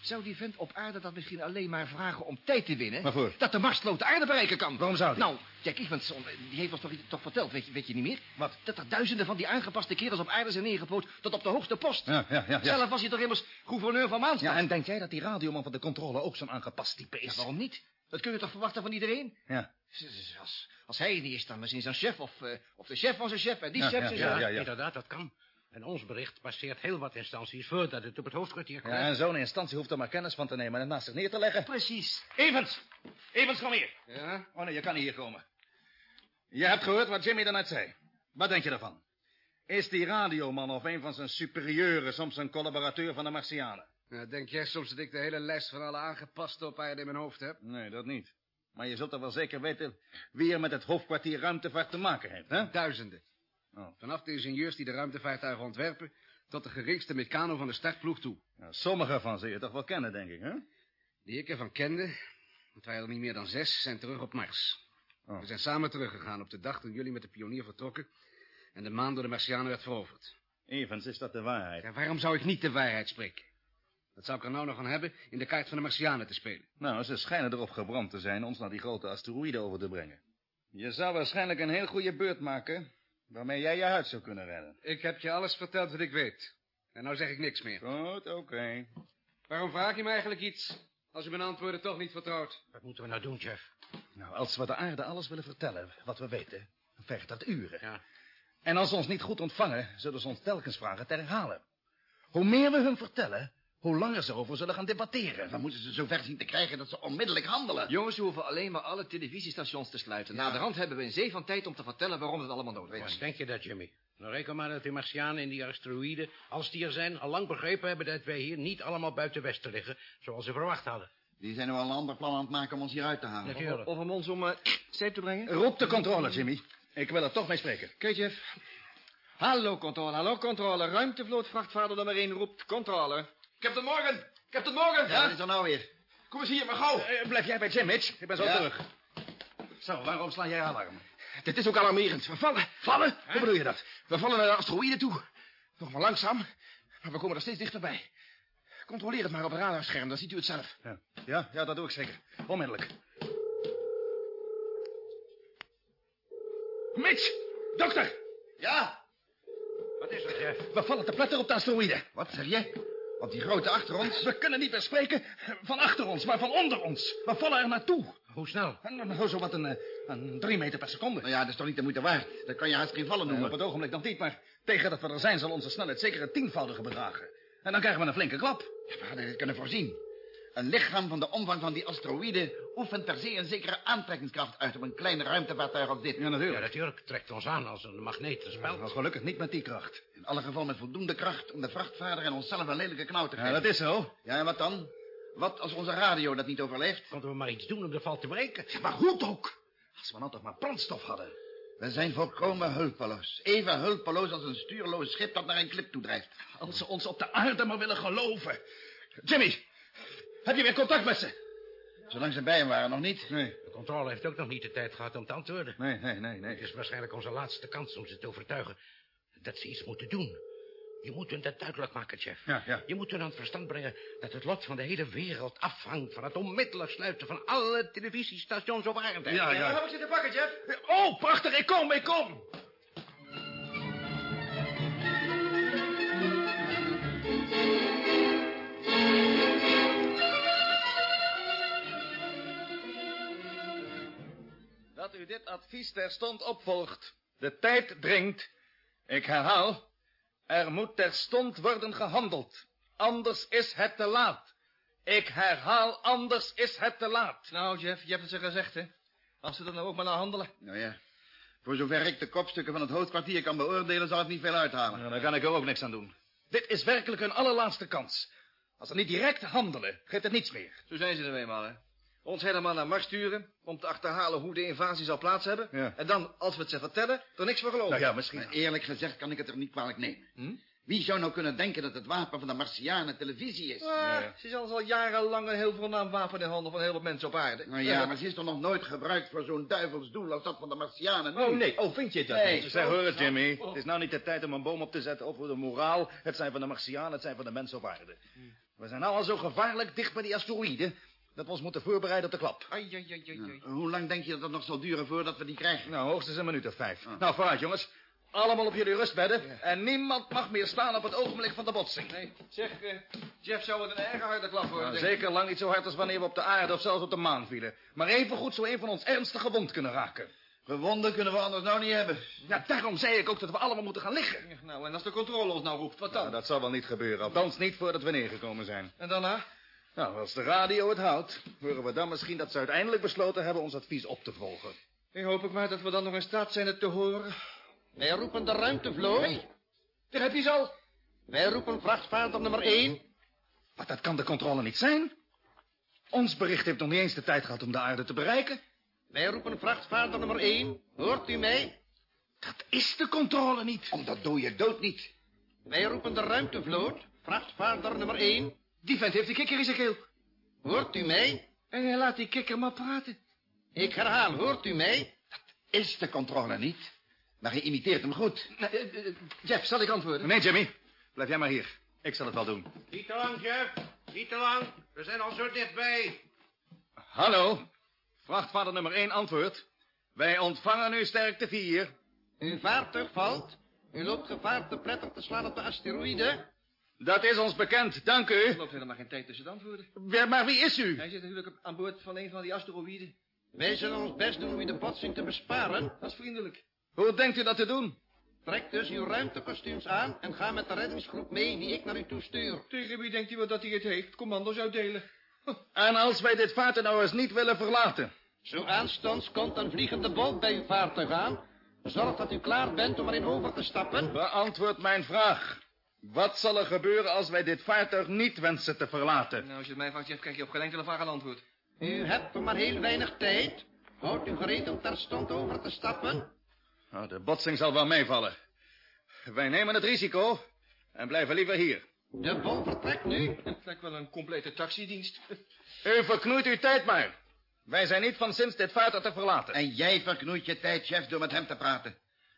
Zou die vent op aarde dat misschien alleen maar vragen om tijd te winnen?
Waarvoor?
Dat de Marsvloot de aarde bereiken kan.
Waarom zou die?
Nou, Jack Evans, on- die heeft ons toch, toch verteld, weet je, weet je niet meer?
Wat?
Dat er duizenden van die aangepaste kerels op aarde zijn neergepoot tot op de hoogste post.
Ja, ja, ja. ja.
Zelf was hij toch immers gouverneur van Maanstad?
Ja, en denk jij dat die radioman van de controle ook zo'n aangepast type
Ja,
is?
waarom niet? Dat kun je toch verwachten van iedereen?
Ja.
Als, als hij niet is, dan misschien zijn chef of, eh, of de chef van zijn chef en die
Ja,
chef
ja,
zijn
ja,
chef.
ja, ja.
Inderdaad, dat kan. En ons bericht passeert heel wat instanties voordat het op het hoofdkwartier komt.
Ja, en zo'n instantie hoeft er maar kennis van te nemen en het naast zich neer te leggen.
Precies.
Evans! Evans, kom hier.
Ja?
Oh nee, je kan hier komen. Je hebt gehoord wat Jimmy daarnet zei. Wat denk je ervan? Is die radioman of een van zijn superieuren soms een collaborateur van de Martianen?
Nou, denk jij soms dat ik de hele lijst van alle aangepaste op aarde in mijn hoofd heb?
Nee, dat niet. Maar je zult toch wel zeker weten wie er met het hoofdkwartier ruimtevaart te maken heeft, hè?
Duizenden.
Oh.
Vanaf de ingenieurs die de ruimtevaartuigen ontwerpen... tot de geringste mecano van de startploeg toe.
Nou, sommige van ze je toch wel kennen, denk ik, hè?
Die ik ervan kende, want wij al niet meer dan zes, zijn terug op Mars.
Oh.
We zijn samen teruggegaan op de dag toen jullie met de pionier vertrokken... en de maan door de Martianen werd veroverd.
Evans, is dat de waarheid?
Ja, waarom zou ik niet de waarheid spreken? Dat zou ik er nou nog aan hebben in de kaart van de Martianen te spelen.
Nou, ze schijnen erop gebrand te zijn ons naar die grote asteroïde over te brengen. Je zou waarschijnlijk een heel goede beurt maken... waarmee jij je huid zou kunnen redden.
Ik heb je alles verteld wat ik weet. En nou zeg ik niks meer.
Goed, oké.
Waarom vraag je me eigenlijk iets, als je mijn antwoorden toch niet vertrouwt?
Wat moeten we nou doen, Jeff?
Nou, als we de aarde alles willen vertellen wat we weten... dan vergt dat uren.
Ja.
En als ze ons niet goed ontvangen... zullen ze ons telkens vragen te herhalen. Hoe meer we hun vertellen... hoe langer ze over zullen gaan debatteren.
Dan moeten ze zover zien te krijgen dat ze onmiddellijk handelen.
Jongens, we hoeven alleen maar alle televisiestations te sluiten. Na de hand hebben we een zee van tijd om te vertellen waarom het allemaal nodig is.
Wat denk je dat, Jimmy? Nou, reken maar dat die Martianen in die asteroïden, als die er zijn, al lang begrepen hebben dat wij hier niet allemaal buiten Westen liggen, zoals ze verwacht hadden.
Die zijn nu al een ander plan aan het maken om ons hier uit te halen.
Natuurlijk.
Of om ons om uh, zeep te brengen?
Roep de controle, Jimmy. Ik wil er toch mee spreken.
Oké, Jeff. Hallo, controle. Hallo, controle. Ruimtevloot vrachtvaarder nummer 1 roept controle.
Captain Morgan! Captain Morgan!
Ja, wat is er nou weer?
Kom eens hier, maar gauw!
Eh, blijf jij bij Jim, Mitch? Ik ben zo
Ja.
terug. Zo, waarom sla jij alarm?
Dit is ook alarmerend. We vallen.
Vallen? Hoe bedoel je dat?
We vallen naar de asteroïde toe. Nog maar langzaam, maar we komen er steeds dichterbij. Controleer het maar op het radarscherm, dan ziet u het zelf.
Ja, ja, ja dat doe ik zeker. Onmiddellijk. Mitch! Dokter!
Ja,
Wat is er, Jeff?
We vallen te pletter op de asteroïde.
wat zeg je? Op die grote achter ons?
We kunnen niet meer spreken van achter ons, maar van onder ons. We vallen er naartoe.
Hoe snel?
Dan Zo wat een, eh, een drie meter per seconde.
Nou ja, dat is toch niet de moeite waard? Dat kan je haast geen vallen
Eh,
noemen.
op het ogenblik nog niet, maar tegen dat we er zijn... zal onze snelheid zeker een tienvoudige bedragen. En dan krijgen we een flinke klap.
We hadden dit kunnen voorzien. Een lichaam van de omvang van die asteroïde oefent per se een zekere aantrekkingskracht uit op een klein ruimtevaartuig als dit.
Ja, natuurlijk.
Ja, natuurlijk. Trekt ons aan als een magneet.
Maar gelukkig niet met die kracht.
In alle geval met voldoende kracht om de vrachtvaarder en onszelf een lelijke knauw te
Ja,
geven.
dat is zo.
Ja, en wat dan? Wat als onze radio dat niet overleeft?
Konden we maar iets doen om de val te breken?
Maar goed ook. Als we nou toch maar brandstof hadden.
We zijn volkomen hulpeloos. Even hulpeloos als een stuurloos schip dat naar een klip toe drijft.
Als ze ons op de aarde maar willen geloven. Jimmy, heb je weer contact met ze?
Zolang ze bij hem waren, nog niet.
Nee,
De controle heeft ook nog niet de tijd gehad om te antwoorden.
nee, nee, nee. nee.
Het is waarschijnlijk onze laatste kans om ze te overtuigen dat ze iets moeten doen. Je moet hun dat duidelijk maken, Jeff.
Ja, ja.
Je moet hun aan het verstand brengen dat het lot van de hele wereld afhangt van het onmiddellijk sluiten van alle televisiestations op aarde.
Ja, ja.
heb ik zitten pakken, Jeff?
Oh, prachtig, ik kom, ik kom. Dat u dit advies terstond opvolgt. De tijd dringt. Ik herhaal, er moet terstond worden gehandeld. Anders is het te laat. Ik herhaal, anders is het te laat.
Nou, Jeff, je hebt het ze gezegd, hè? Als ze er nou ook maar naar handelen.
Nou ja, voor zover ik de kopstukken van het hoofdkwartier kan beoordelen, zal het niet veel uithalen.
Nou, daar kan ik er ook niks aan doen. Dit is werkelijk een allerlaatste kans. Als we niet direct handelen, geeft het niets meer.
Zo zijn ze er eenmaal, hè? Ons helemaal naar Mars sturen om te achterhalen hoe de invasie zal plaats hebben.
Ja.
En dan, als we het ze vertellen, er niks voor geloven.
Nou ja, misschien.
Maar eerlijk gezegd kan ik het er niet kwalijk nemen.
Hm?
Wie zou nou kunnen denken dat het wapen van de Martianen televisie is?
Ah, Ze is al, jarenlang een heel voornaam wapen in handen van heel veel mensen op aarde.
Nou ja, maar ze is toch nog nooit gebruikt voor zo'n duivels doel als dat van de Martianen nu?
Oh, nee. Oh, vind je dat?
Nee.
niet?
Zeg, hoor het, Jimmy. Het is nou niet de tijd om een boom op te zetten over de moraal. Het zijn van de Martianen, het zijn van de mensen op aarde. We zijn nou al zo gevaarlijk dicht bij die asteroïden... dat we ons moeten voorbereiden op de klap.
Ai, ai, ai, ai, ai.
Hoe lang denk je dat het nog zal duren voordat we die krijgen?
Nou, hoogstens een minuut of vijf. Nou, vooruit, jongens. Allemaal op jullie rustbedden. En niemand mag meer staan op het ogenblik van de botsing.
Nee, zeg, eh, Jeff zou het een erg harde klap worden.
Nou, zeker lang niet zo hard als wanneer we op de aarde of zelfs op de maan vielen. Maar evengoed zou een van ons ernstig gewond kunnen raken.
Gewonden kunnen we anders nou niet hebben.
Ja, daarom zei ik ook dat we allemaal moeten gaan liggen.
Ja, Nou, en als de controle ons nou roept, wat dan?
Nou, dat zal wel niet gebeuren. Althans niet voordat we neergekomen zijn.
En daarna?
Nou, als de radio het houdt, horen we dan misschien dat ze uiteindelijk besloten hebben ons advies op te volgen.
Ik hoop ik maar dat we dan nog in staat zijn het te horen.
Wij roepen de ruimtevloot.
Daar heb je ze al.
Wij roepen vrachtvaarder nummer 1.
Maar dat kan de controle niet zijn. Ons bericht heeft nog niet eens de tijd gehad om de aarde te bereiken.
Wij roepen vrachtvaarder nummer 1. Hoort u mij?
Dat is de controle niet.
Om dat doe je dood niet.
Wij roepen de ruimtevloot. Vrachtvaarder nummer 1.
Die vent heeft de kikker in zijn keel.
Hoort u mij?
En hij laat die kikker maar praten.
Ik herhaal, hoort u mij?
Is de controle niet. Maar je imiteert hem goed.
Nou, eh, eh, Jeff, zal ik antwoorden?
Nee, Jimmy. Blijf jij maar hier. Ik zal het wel doen.
Niet te lang, Jeff. Niet te lang. We zijn al zo dichtbij.
Hallo. Vrachtvader nummer 1 antwoord. Wij ontvangen u sterkte 4.
Uw vaartuig valt. U loopt gevaar te prettig te slaan op de asteroïde.
Dat is ons bekend, dank
Er
u.
loopt helemaal geen tijd tussen de antwoorden.
Ja, Maar wie is u?
Hij zit natuurlijk aan boord van een van die asteroïden.
Wij zullen ons best doen om u de botsing te besparen.
Dat is vriendelijk.
Hoe denkt u dat te doen?
Trek dus uw ruimtekostuums aan en ga met de reddingsgroep mee die ik naar u toestuur.
Tegen wie denkt u wel dat hij het heeft? Commando's uitdelen. [LAUGHS]
En als wij dit vaartuig nou eens niet willen verlaten?
Zo aanstonds komt een vliegende boot bij uw vaartuig aan. Zorg dat u klaar bent om erin over te stappen.
Beantwoord mijn vraag. Wat zal er gebeuren als wij dit vaartuig niet wensen te verlaten?
Nou, als je het mij vraagt, Jeff, krijg je op geen enkele vraag een antwoord.
U hebt maar heel weinig tijd. Houdt u gereed om terstond over te stappen.
Nou, de botsing zal wel meevallen. Wij nemen het risico en blijven liever hier.
De bom vertrekt nu.
Het lijkt wel een complete taxidienst.
U verknoeit uw tijd maar. Wij zijn niet van sinds dit vaartuig te verlaten.
En jij verknoeit je tijd, chef, door met hem te praten.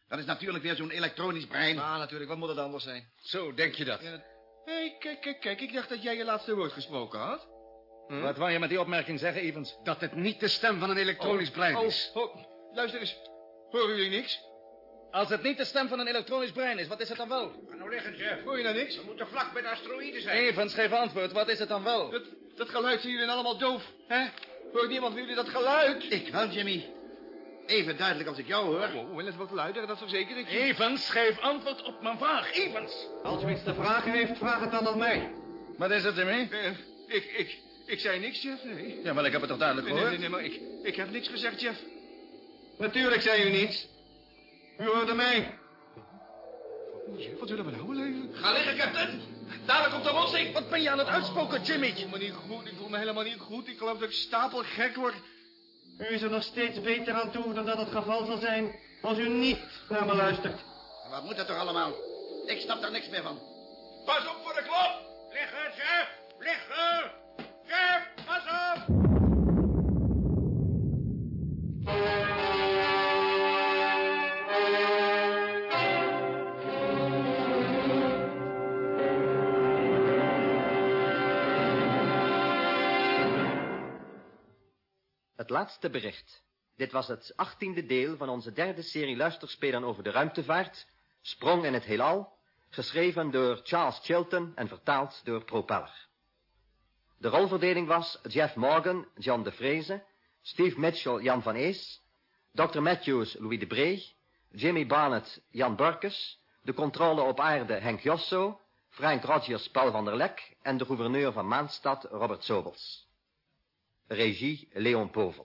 Dat is natuurlijk weer zo'n elektronisch brein.
Ah, natuurlijk. Wat moet het anders zijn?
Zo, denk je dat?
Hé, hey, kijk, kijk, kijk. Ik dacht dat jij je laatste woord gesproken had.
Wat wou je met die opmerking zeggen, Evans?
Dat het niet de stem van een elektronisch brein is.
Oh, oh, luister eens. Horen jullie niks?
Als het niet de stem van een elektronisch brein is, wat is het dan wel?
Nou liggen, Jeff.
Hoor je nou niks?
We moeten vlak bij de asteroïden zijn.
Evans, geef antwoord. Wat is het dan wel?
Dat, dat geluid zijn jullie allemaal doof, hè? Hoort niemand van jullie dat geluid?
Ik wel, Jimmy. Even duidelijk als ik jou hoor.
Oh, en het wordt luider, dat verzeker ik je.
Evans, geef antwoord op mijn vraag. Evans!
Als u iets te vragen heeft, vraag het dan aan mij.
Wat is het, Jimmy?
Eh, ik, ik, Ik zei niks, Jeff, nee.
Ja, maar ik heb het toch duidelijk
Nee, nee,
gehoord?
nee, nee, maar ik, ik heb niks gezegd, Jeff. Natuurlijk zei u niets. U hoorde mij. Jeff, wat willen we nou beleven?
Ga liggen, captain. Dadelijk komt de rotsing. Wat ben je aan het uitspoken, Jimmy?
Ik voel me niet goed, ik voel me helemaal niet goed. Ik geloof dat ik stapelgek word.
U is er nog steeds beter aan toe dan dat het geval zal zijn als u niet naar me luistert.
Wat moet dat toch allemaal? Ik snap er niks meer van.
Pas op voor de klop! Liggen, Jeff! Liggen!
Het laatste bericht. Dit was het achttiende deel van onze derde serie luisterspelen over de ruimtevaart, Sprong in het heelal, geschreven door Charles Chilton en vertaald door Propeller. De rolverdeling was Jeff Morgan, John de Vreese, Steve Mitchell, Jan van Ees, Dr. Matthews, Louis de Bree, Jimmy Barnett, Jan Burkes, de controle op aarde Henk Josso, Frank Rogers, Paul van der Lek en de gouverneur van Maanstad, Robert Sobels. Regie Leon Povel.